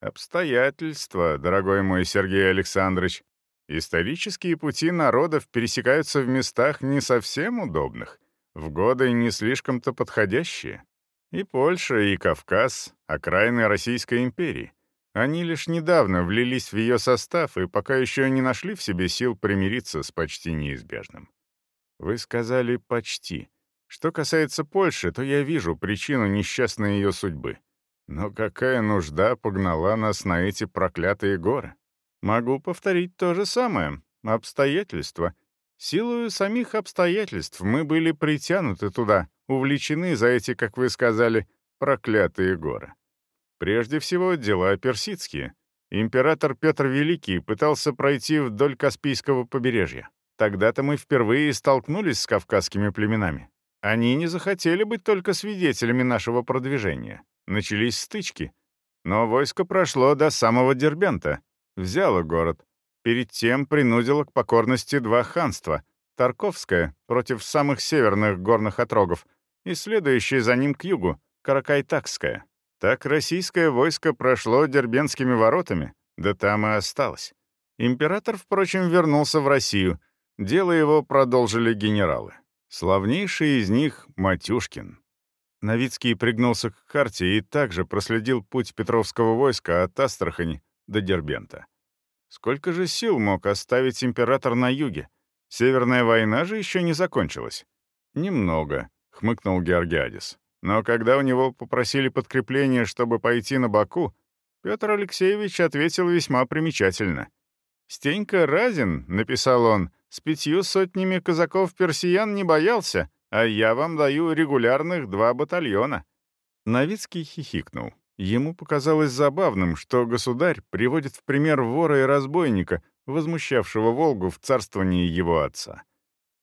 Обстоятельства, дорогой мой Сергей Александрович. Исторические пути народов пересекаются в местах не совсем удобных, в годы не слишком-то подходящие. И Польша, и Кавказ — окраины Российской империи. Они лишь недавно влились в ее состав и пока еще не нашли в себе сил примириться с почти неизбежным. Вы сказали «почти». Что касается Польши, то я вижу причину несчастной ее судьбы. Но какая нужда погнала нас на эти проклятые горы? Могу повторить то же самое. Обстоятельства. Силою самих обстоятельств мы были притянуты туда, увлечены за эти, как вы сказали, проклятые горы. Прежде всего, дела персидские. Император Петр Великий пытался пройти вдоль Каспийского побережья. Тогда-то мы впервые столкнулись с кавказскими племенами. Они не захотели быть только свидетелями нашего продвижения. Начались стычки. Но войско прошло до самого Дербента, взяло город. Перед тем принудило к покорности два ханства — Тарковское против самых северных горных отрогов и следующее за ним к югу — Каракайтакское. Так российское войско прошло Дербенскими воротами, да там и осталось. Император, впрочем, вернулся в Россию. Дело его продолжили генералы. Славнейший из них — Матюшкин. Новицкий пригнулся к карте и также проследил путь Петровского войска от Астрахани до Дербента. Сколько же сил мог оставить император на юге? Северная война же еще не закончилась. «Немного», — хмыкнул Георгиадис. Но когда у него попросили подкрепление, чтобы пойти на Баку, Петр Алексеевич ответил весьма примечательно. «Стенька Разин», — написал он, — «с пятью сотнями казаков-персиян не боялся, а я вам даю регулярных два батальона». Новицкий хихикнул. Ему показалось забавным, что государь приводит в пример вора и разбойника, возмущавшего Волгу в царствовании его отца.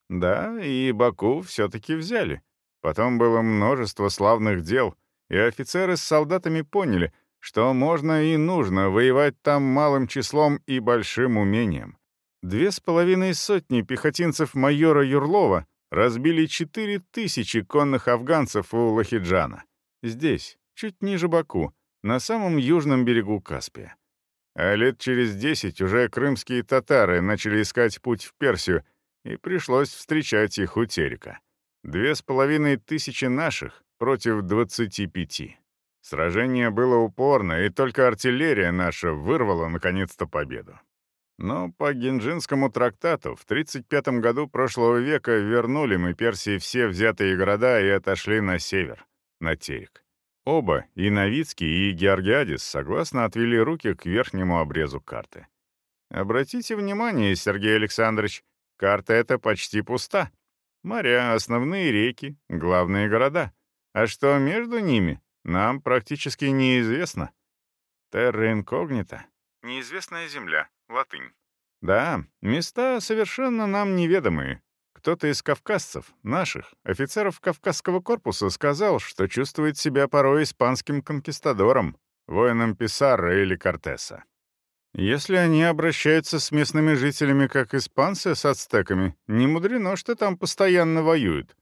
Да, и Баку все-таки взяли. Потом было множество славных дел, и офицеры с солдатами поняли, что можно и нужно воевать там малым числом и большим умением. Две с половиной сотни пехотинцев майора Юрлова разбили четыре тысячи конных афганцев у Лахиджана. Здесь, чуть ниже Баку, на самом южном берегу Каспия. А лет через десять уже крымские татары начали искать путь в Персию, и пришлось встречать их у Терека. Две с половиной тысячи наших против двадцати пяти. Сражение было упорно, и только артиллерия наша вырвала наконец-то победу. Но по Гинджинскому трактату в 35 году прошлого века вернули мы Персии все взятые города и отошли на север, на Терек. Оба, и Новицкий, и Георгиадис, согласно отвели руки к верхнему обрезу карты. Обратите внимание, Сергей Александрович, карта эта почти пуста. Моря, основные реки, главные города. А что между ними, нам практически неизвестно. Терра инкогнита. Неизвестная земля. Латынь. Да, места совершенно нам неведомые. Кто-то из кавказцев, наших, офицеров Кавказского корпуса, сказал, что чувствует себя порой испанским конкистадором, воином Писарра или Кортеса. Если они обращаются с местными жителями как испанцы с ацтеками, не мудрено, что там постоянно воюют.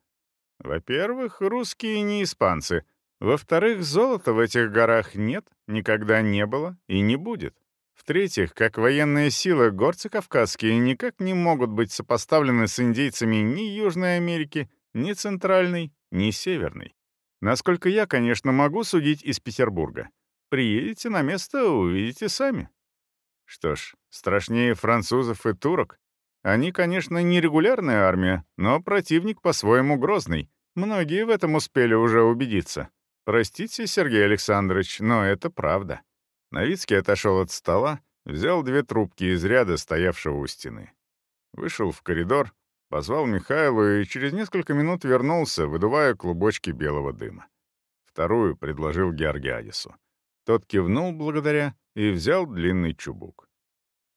Во-первых, русские не испанцы. Во-вторых, золота в этих горах нет, никогда не было и не будет. В-третьих, как военная сила, горцы кавказские никак не могут быть сопоставлены с индейцами ни Южной Америки, ни Центральной, ни Северной. Насколько я, конечно, могу судить из Петербурга. Приедете на место, увидите сами. Что ж, страшнее французов и турок. Они, конечно, не регулярная армия, но противник по-своему грозный. Многие в этом успели уже убедиться. Простите, Сергей Александрович, но это правда. Новицкий отошел от стола, взял две трубки из ряда, стоявшего у стены. Вышел в коридор, позвал Михайлу и через несколько минут вернулся, выдувая клубочки белого дыма. Вторую предложил Георгиадису. Тот кивнул благодаря и взял длинный чубук.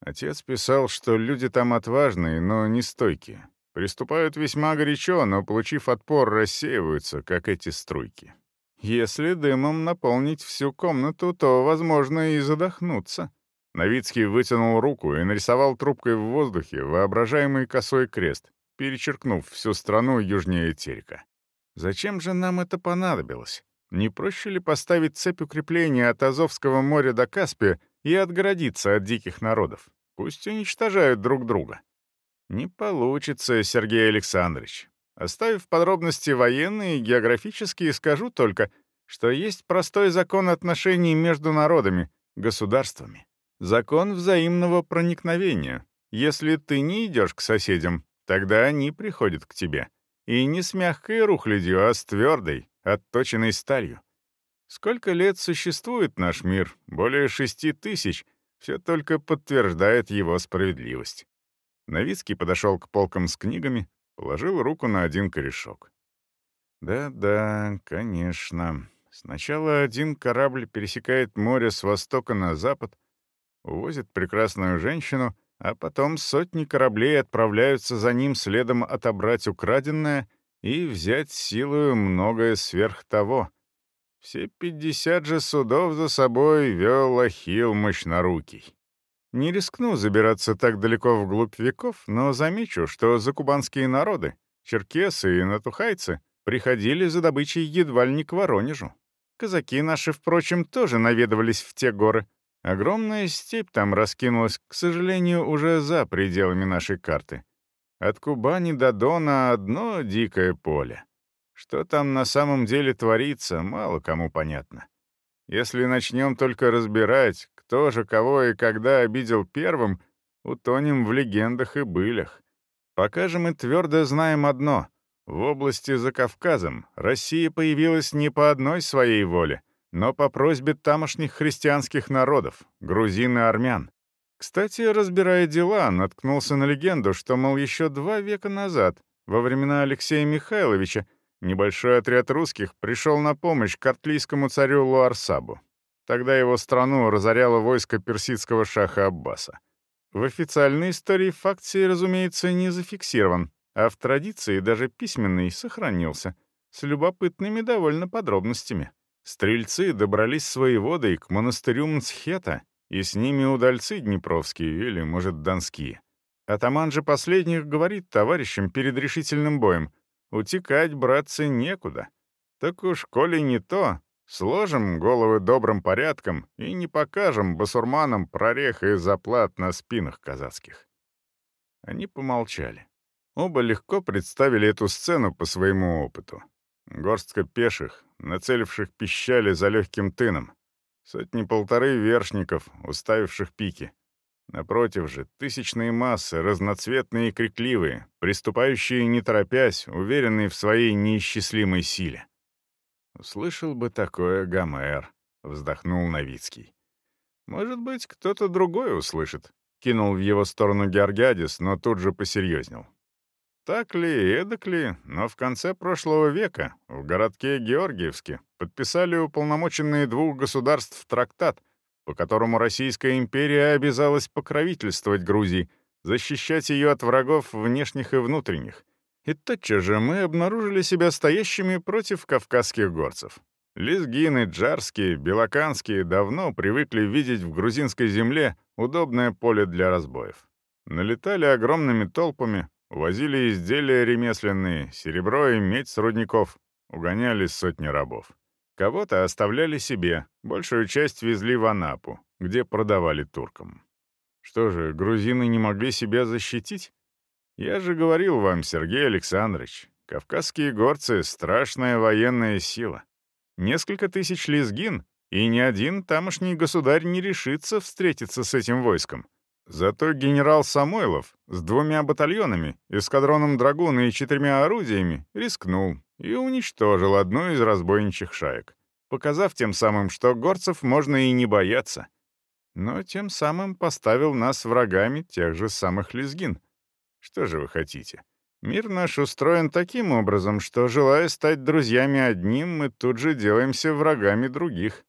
Отец писал, что люди там отважные, но не стойкие. Приступают весьма горячо, но, получив отпор, рассеиваются, как эти струйки. Если дымом наполнить всю комнату, то, возможно, и задохнуться. Новицкий вытянул руку и нарисовал трубкой в воздухе воображаемый косой крест, перечеркнув всю страну южнее Терека. Зачем же нам это понадобилось? Не проще ли поставить цепь укрепления от Азовского моря до Каспия и отгородиться от диких народов? Пусть уничтожают друг друга. Не получится, Сергей Александрович. Оставив подробности военные и географические, скажу только, что есть простой закон отношений между народами, государствами. Закон взаимного проникновения. Если ты не идешь к соседям, тогда они приходят к тебе. И не с мягкой рухлядью, а с твердой, отточенной сталью. Сколько лет существует наш мир? Более шести тысяч. Все только подтверждает его справедливость. Новицкий подошел к полкам с книгами, положил руку на один корешок. Да-да, конечно. Сначала один корабль пересекает море с востока на запад, увозит прекрасную женщину, а потом сотни кораблей отправляются за ним следом отобрать украденное и взять силою многое сверх того. Все пятьдесят же судов за собой вел Ахилл мощнорукий. Не рискну забираться так далеко вглубь веков, но замечу, что закубанские народы, черкесы и натухайцы, приходили за добычей едва ли не к Воронежу. Казаки наши, впрочем, тоже наведывались в те горы. Огромная степь там раскинулась, к сожалению, уже за пределами нашей карты. От Кубани до Дона одно дикое поле. Что там на самом деле творится, мало кому понятно. Если начнем только разбирать, кто же кого и когда обидел первым, утонем в легендах и былях. Пока же мы твердо знаем одно — в области за Кавказом Россия появилась не по одной своей воле, но по просьбе тамошних христианских народов, грузин и армян. Кстати, разбирая дела, наткнулся на легенду, что, мол, еще два века назад, во времена Алексея Михайловича, небольшой отряд русских пришел на помощь картлийскому царю Луарсабу. Тогда его страну разоряло войско персидского шаха Аббаса. В официальной истории факт сей, разумеется, не зафиксирован, а в традиции даже письменный сохранился, с любопытными довольно подробностями. Стрельцы добрались своей водой к монастырю Мцхета, и с ними удальцы днепровские или, может, донские. Атаман же последних говорит товарищам перед решительным боем, «Утекать, братцы, некуда. Так уж, коли не то, Сложим головы добрым порядком и не покажем басурманам прорех и заплат на спинах казацких. Они помолчали. Оба легко представили эту сцену по своему опыту. Горстка пеших, нацеливших пищали за легким тыном. Сотни-полторы вершников, уставивших пики. Напротив же, тысячные массы, разноцветные и крикливые, приступающие не торопясь, уверенные в своей неисчислимой силе. «Услышал бы такое Гомер», — вздохнул Новицкий. «Может быть, кто-то другой услышит», — кинул в его сторону Георгиадис, но тут же посерьезнел. Так ли, эдак ли, но в конце прошлого века в городке Георгиевске подписали уполномоченные двух государств трактат, по которому Российская империя обязалась покровительствовать Грузии, защищать ее от врагов внешних и внутренних, и тотчас же мы обнаружили себя стоящими против кавказских горцев. Лезгины, джарские, белоканские давно привыкли видеть в грузинской земле удобное поле для разбоев. Налетали огромными толпами, увозили изделия ремесленные, серебро и медь с рудников, угоняли сотни рабов. Кого-то оставляли себе, большую часть везли в Анапу, где продавали туркам. Что же, грузины не могли себя защитить? Я же говорил вам, Сергей Александрович, кавказские горцы — страшная военная сила. Несколько тысяч лезгин, и ни один тамошний государь не решится встретиться с этим войском. Зато генерал Самойлов с двумя батальонами, эскадроном драгун и четырьмя орудиями рискнул и уничтожил одну из разбойничьих шаек, показав тем самым, что горцев можно и не бояться. Но тем самым поставил нас врагами тех же самых лезгин — что же вы хотите? Мир наш устроен таким образом, что, желая стать друзьями одним, мы тут же делаемся врагами других.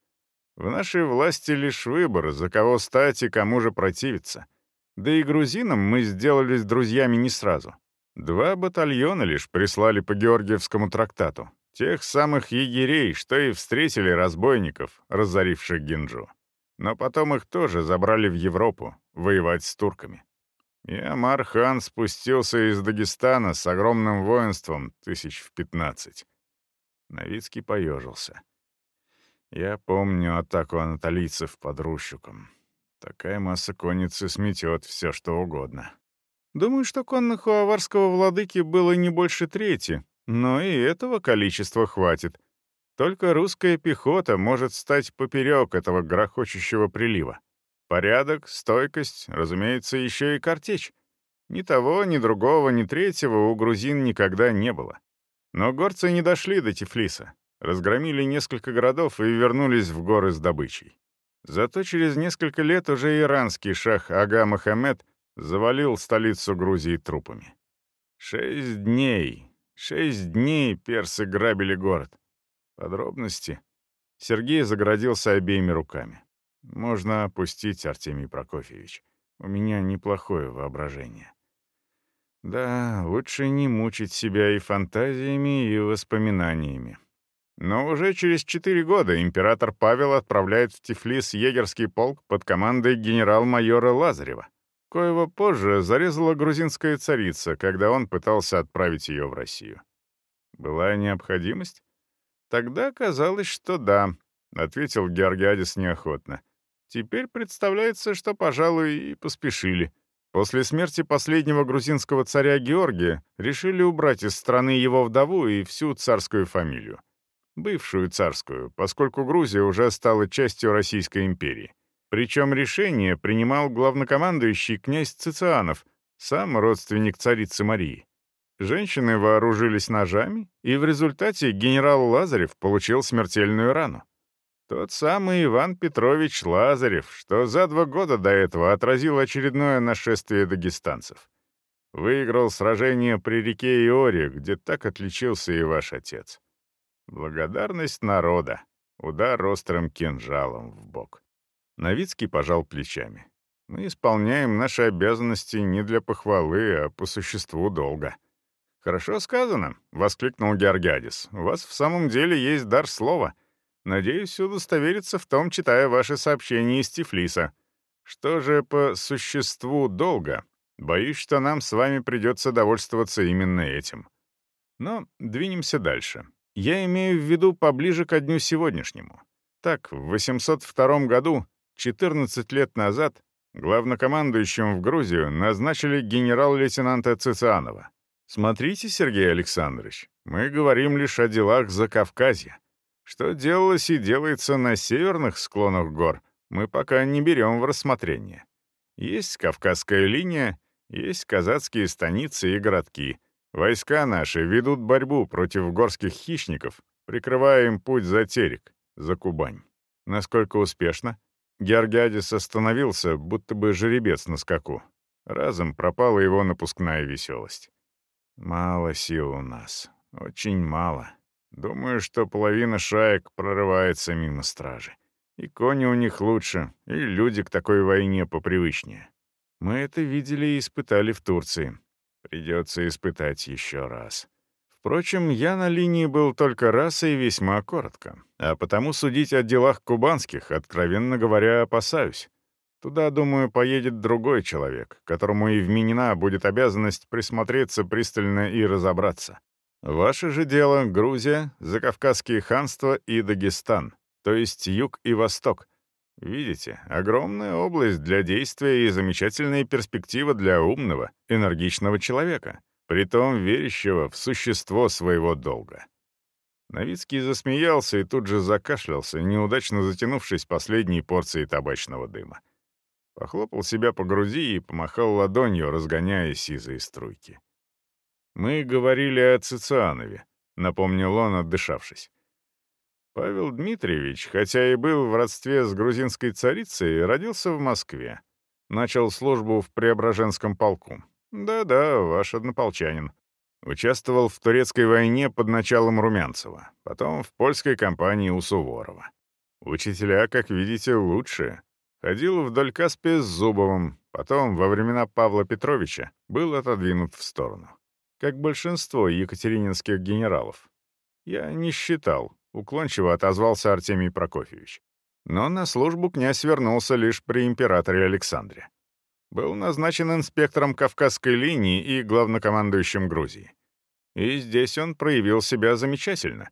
В нашей власти лишь выбор, за кого стать и кому же противиться. Да и грузинам мы сделались друзьями не сразу. Два батальона лишь прислали по Георгиевскому трактату. Тех самых егерей, что и встретили разбойников, разоривших Гинджу. Но потом их тоже забрали в Европу, воевать с турками. И Амар-хан спустился из Дагестана с огромным воинством, тысяч в пятнадцать. Новицкий поежился. Я помню атаку анатолийцев под Рущуком. Такая масса конницы сметет все, что угодно. Думаю, что конных у аварского владыки было не больше трети, но и этого количества хватит. Только русская пехота может стать поперек этого грохочущего прилива. Порядок, стойкость, разумеется, еще и картечь. Ни того, ни другого, ни третьего у грузин никогда не было. Но горцы не дошли до Тифлиса, разгромили несколько городов и вернулись в горы с добычей. Зато через несколько лет уже иранский шах Ага Мохаммед завалил столицу Грузии трупами. Шесть дней, шесть дней персы грабили город. Подробности. Сергей загородился обеими руками. Можно опустить, Артемий Прокофьевич. У меня неплохое воображение. Да, лучше не мучить себя и фантазиями, и воспоминаниями. Но уже через четыре года император Павел отправляет в Тифлис егерский полк под командой генерал-майора Лазарева, коего позже зарезала грузинская царица, когда он пытался отправить ее в Россию. Была необходимость? Тогда казалось, что да, — ответил Георгиадис неохотно. Теперь представляется, что, пожалуй, и поспешили — После смерти последнего грузинского царя Георгия решили убрать из страны его вдову и всю царскую фамилию. Бывшую царскую, поскольку Грузия уже стала частью Российской империи. Причем решение принимал главнокомандующий князь Цицианов, сам родственник царицы Марии. Женщины вооружились ножами, и в результате генерал Лазарев получил смертельную рану. Тот самый Иван Петрович Лазарев, что за два года до этого отразил очередное нашествие дагестанцев. Выиграл сражение при реке Иоре, где так отличился и ваш отец. Благодарность народа. Удар острым кинжалом в бок. Новицкий пожал плечами. Мы исполняем наши обязанности не для похвалы, а по существу долга. «Хорошо сказано», — воскликнул Георгиадис. «У вас в самом деле есть дар слова. Надеюсь удостовериться в том, читая ваши сообщения из Тифлиса. Что же по существу долга? Боюсь, что нам с вами придется довольствоваться именно этим. Но двинемся дальше. Я имею в виду поближе ко дню сегодняшнему. Так, в 802 году, 14 лет назад, главнокомандующим в Грузию назначили генерал-лейтенанта Цицианова. Смотрите, Сергей Александрович, мы говорим лишь о делах Закавказья. Что делалось и делается на северных склонах гор, мы пока не берем в рассмотрение. Есть Кавказская линия, есть казацкие станицы и городки. Войска наши ведут борьбу против горских хищников, прикрывая им путь за Терек, за Кубань. Насколько успешно? Георгиадис остановился, будто бы жеребец на скаку. Разом пропала его напускная веселость. «Мало сил у нас, очень мало», Думаю, что половина шаек прорывается мимо стражи. И кони у них лучше, и люди к такой войне попривычнее. Мы это видели и испытали в Турции. Придется испытать еще раз. Впрочем, я на линии был только раз и весьма коротко. А потому судить о делах кубанских, откровенно говоря, опасаюсь. Туда, думаю, поедет другой человек, которому и вменена будет обязанность присмотреться пристально и разобраться. Ваше же дело — Грузия, Закавказские ханства и Дагестан, то есть юг и восток. Видите, огромная область для действия и замечательная перспектива для умного, энергичного человека, притом верящего в существо своего долга. Новицкий засмеялся и тут же закашлялся, неудачно затянувшись последней порцией табачного дыма. Похлопал себя по груди и помахал ладонью, разгоняя сизые струйки. «Мы говорили о Цицианове», — напомнил он, отдышавшись. Павел Дмитриевич, хотя и был в родстве с грузинской царицей, родился в Москве. Начал службу в Преображенском полку. Да-да, ваш однополчанин. Участвовал в турецкой войне под началом Румянцева, потом в польской кампании у Суворова. Учителя, как видите, лучшие. Ходил вдоль Каспия с Зубовым, потом, во времена Павла Петровича, был отодвинут в сторону как большинство екатерининских генералов. Я не считал, уклончиво отозвался Артемий Прокофьевич. Но на службу князь вернулся лишь при императоре Александре. Был назначен инспектором Кавказской линии и главнокомандующим Грузии. И здесь он проявил себя замечательно.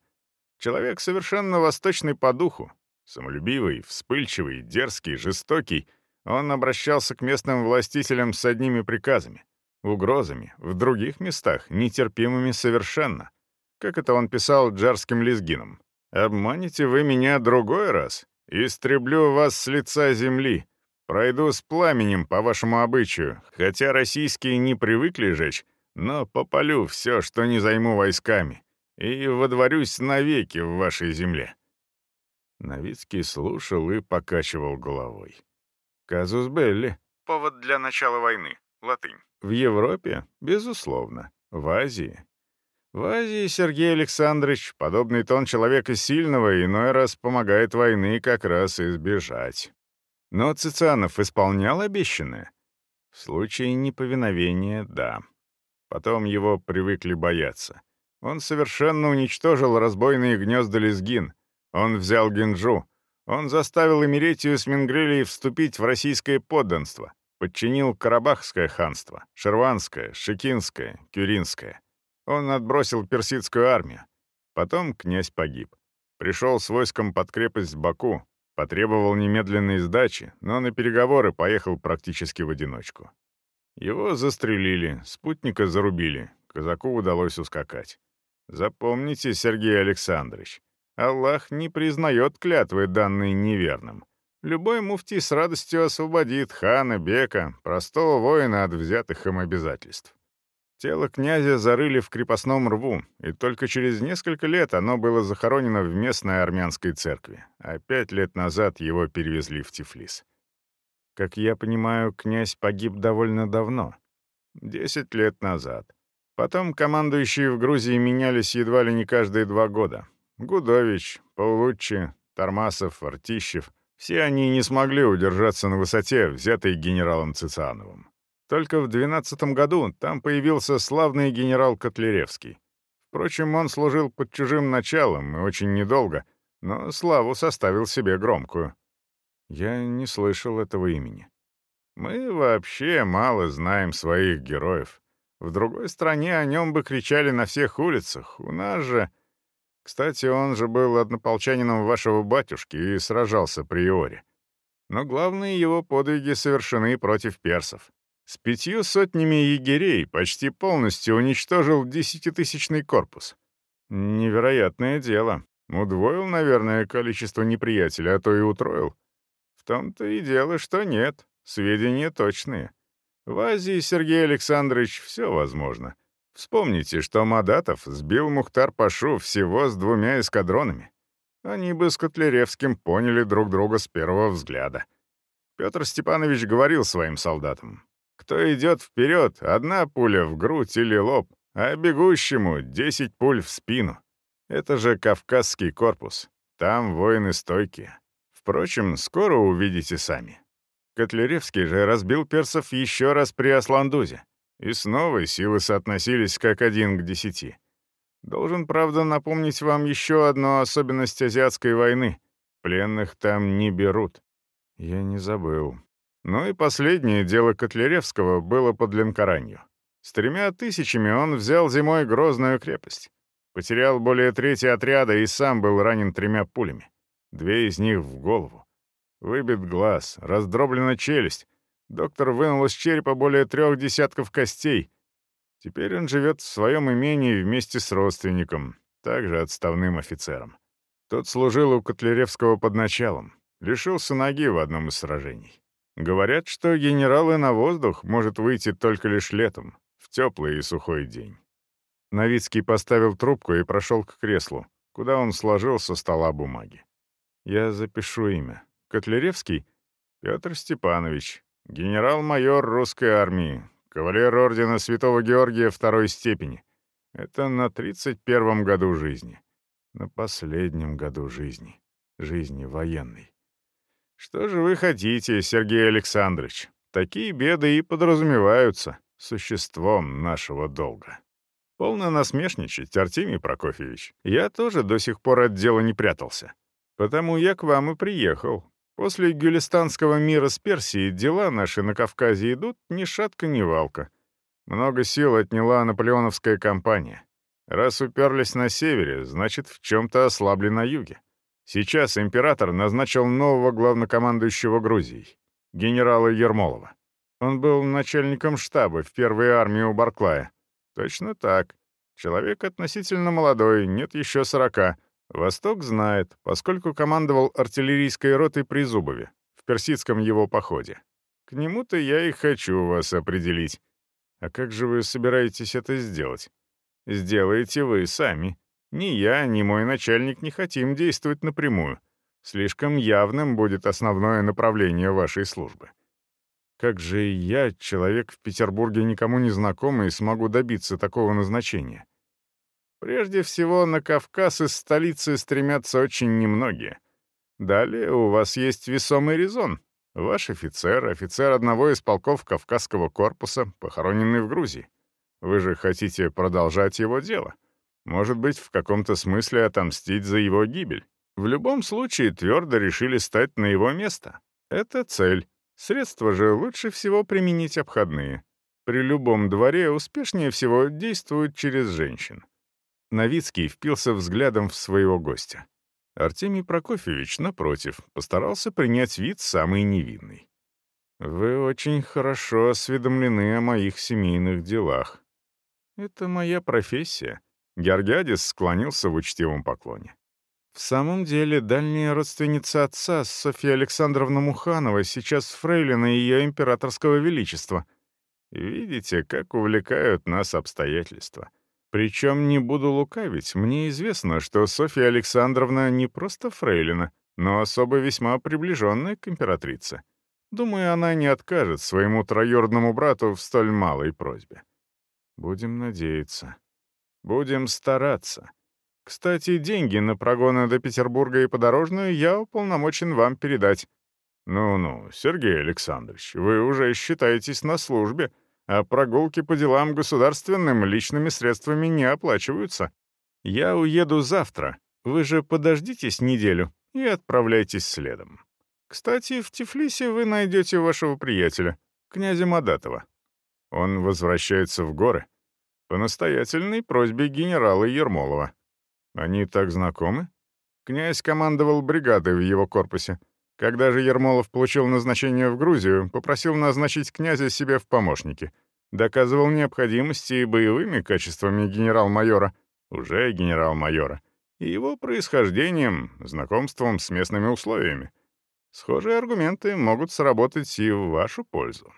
Человек совершенно восточный по духу, самолюбивый, вспыльчивый, дерзкий, жестокий, он обращался к местным властителям с одними приказами угрозами, в других местах нетерпимыми совершенно. Как это он писал джарским лезгинам. Обманете вы меня другой раз, истреблю вас с лица земли, пройду с пламенем по вашему обычаю, хотя российские не привыкли жечь, но попалю все, что не займу войсками, и водворюсь навеки в вашей земле». Новицкий слушал и покачивал головой. «Казус Белли. Повод для начала войны. Латынь. В Европе? Безусловно. В Азии? В Азии Сергей Александрович, подобный тон человека сильного, иной раз помогает войны как раз избежать. Но Цицианов исполнял обещанное? В случае неповиновения — да. Потом его привыкли бояться. Он совершенно уничтожил разбойные гнезда лезгин. Он взял Гинджу. Он заставил Эмеретию с Менгрелией вступить в российское подданство. Подчинил Карабахское ханство, Шерванское, Шикинское, Кюринское. Он отбросил персидскую армию. Потом князь погиб. Пришел с войском под крепость Баку, потребовал немедленной сдачи, но на переговоры поехал практически в одиночку. Его застрелили, спутника зарубили, казаку удалось ускакать. Запомните, Сергей Александрович, Аллах не признает клятвы, данные неверным. Любой муфти с радостью освободит хана, бека, простого воина от взятых им обязательств. Тело князя зарыли в крепостном рву, и только через несколько лет оно было захоронено в местной армянской церкви, а пять лет назад его перевезли в Тифлис. Как я понимаю, князь погиб довольно давно. Десять лет назад. Потом командующие в Грузии менялись едва ли не каждые два года. Гудович, Паулуччи, Тормасов, Артищев — все они не смогли удержаться на высоте, взятой генералом Цициановым. Только в 12 году там появился славный генерал Котляревский. Впрочем, он служил под чужим началом и очень недолго, но славу составил себе громкую. Я не слышал этого имени. Мы вообще мало знаем своих героев. В другой стране о нем бы кричали на всех улицах. У нас же... Кстати, он же был однополчанином вашего батюшки и сражался при Иоре. Но главные его подвиги совершены против персов. С пятью сотнями егерей почти полностью уничтожил десятитысячный корпус. Невероятное дело. Удвоил, наверное, количество неприятеля, а то и утроил. В том-то и дело, что нет. Сведения точные. В Азии, Сергей Александрович, все возможно. Вспомните, что Мадатов сбил Мухтар Пашу всего с двумя эскадронами. Они бы с Котляревским поняли друг друга с первого взгляда. Петр Степанович говорил своим солдатам, «Кто идет вперед, одна пуля в грудь или лоб, а бегущему — десять пуль в спину. Это же Кавказский корпус. Там воины стойкие. Впрочем, скоро увидите сами». Котляревский же разбил персов еще раз при Асландузе. И снова силы соотносились как один к десяти. Должен, правда, напомнить вам еще одну особенность азиатской войны. Пленных там не берут. Я не забыл. Ну и последнее дело Котляревского было под Ленкоранью. С тремя тысячами он взял зимой Грозную крепость. Потерял более трети отряда и сам был ранен тремя пулями. Две из них в голову. Выбит глаз, раздроблена челюсть, Доктор вынул из черепа более трех десятков костей. Теперь он живет в своем имении вместе с родственником, также отставным офицером. Тот служил у Котляревского под началом, лишился ноги в одном из сражений. Говорят, что генералы на воздух может выйти только лишь летом, в теплый и сухой день. Новицкий поставил трубку и прошел к креслу, куда он сложил со стола бумаги. «Я запишу имя. Котляревский? Петр Степанович, Генерал-майор русской армии, кавалер ордена Святого Георгия второй степени. Это на 31-м году жизни. На последнем году жизни. Жизни военной. Что же вы хотите, Сергей Александрович? Такие беды и подразумеваются существом нашего долга. Полно насмешничать, Артемий Прокофьевич. Я тоже до сих пор от дела не прятался. Потому я к вам и приехал, После гюлистанского мира с Персией дела наши на Кавказе идут ни шатка, ни валка. Много сил отняла наполеоновская кампания. Раз уперлись на севере, значит, в чем-то ослабли на юге. Сейчас император назначил нового главнокомандующего Грузией, генерала Ермолова. Он был начальником штаба в первой армии у Барклая. Точно так. Человек относительно молодой, нет еще сорока. Восток знает, поскольку командовал артиллерийской ротой при Зубове, в персидском его походе. К нему-то я и хочу вас определить. А как же вы собираетесь это сделать? Сделаете вы сами. Ни я, ни мой начальник не хотим действовать напрямую. Слишком явным будет основное направление вашей службы. Как же я, человек в Петербурге никому не знакомый, смогу добиться такого назначения? Прежде всего, на Кавказ из столицы стремятся очень немногие. Далее у вас есть весомый резон. Ваш офицер, офицер одного из полков Кавказского корпуса, похороненный в Грузии. Вы же хотите продолжать его дело. Может быть, в каком-то смысле отомстить за его гибель. В любом случае, твердо решили стать на его место. Это цель. Средства же лучше всего применить обходные. При любом дворе успешнее всего действуют через женщин. Новицкий впился взглядом в своего гостя. Артемий Прокофьевич, напротив, постарался принять вид самый невинный. «Вы очень хорошо осведомлены о моих семейных делах. Это моя профессия». Георгиадис склонился в учтивом поклоне. «В самом деле, дальняя родственница отца, Софья Александровна Муханова, сейчас фрейлина ее императорского величества. Видите, как увлекают нас обстоятельства». Причем не буду лукавить, мне известно, что Софья Александровна не просто фрейлина, но особо весьма приближенная к императрице. Думаю, она не откажет своему троюродному брату в столь малой просьбе. Будем надеяться. Будем стараться. Кстати, деньги на прогоны до Петербурга и подорожную я уполномочен вам передать. Ну-ну, Сергей Александрович, вы уже считаетесь на службе, а прогулки по делам государственным личными средствами не оплачиваются. Я уеду завтра. Вы же подождитесь неделю и отправляйтесь следом. Кстати, в Тифлисе вы найдете вашего приятеля, князя Мадатова. Он возвращается в горы по настоятельной просьбе генерала Ермолова. Они так знакомы? Князь командовал бригадой в его корпусе. Когда же Ермолов получил назначение в Грузию, попросил назначить князя себе в помощники. Доказывал необходимости и боевыми качествами генерал-майора, уже генерал-майора, и его происхождением, знакомством с местными условиями. Схожие аргументы могут сработать и в вашу пользу.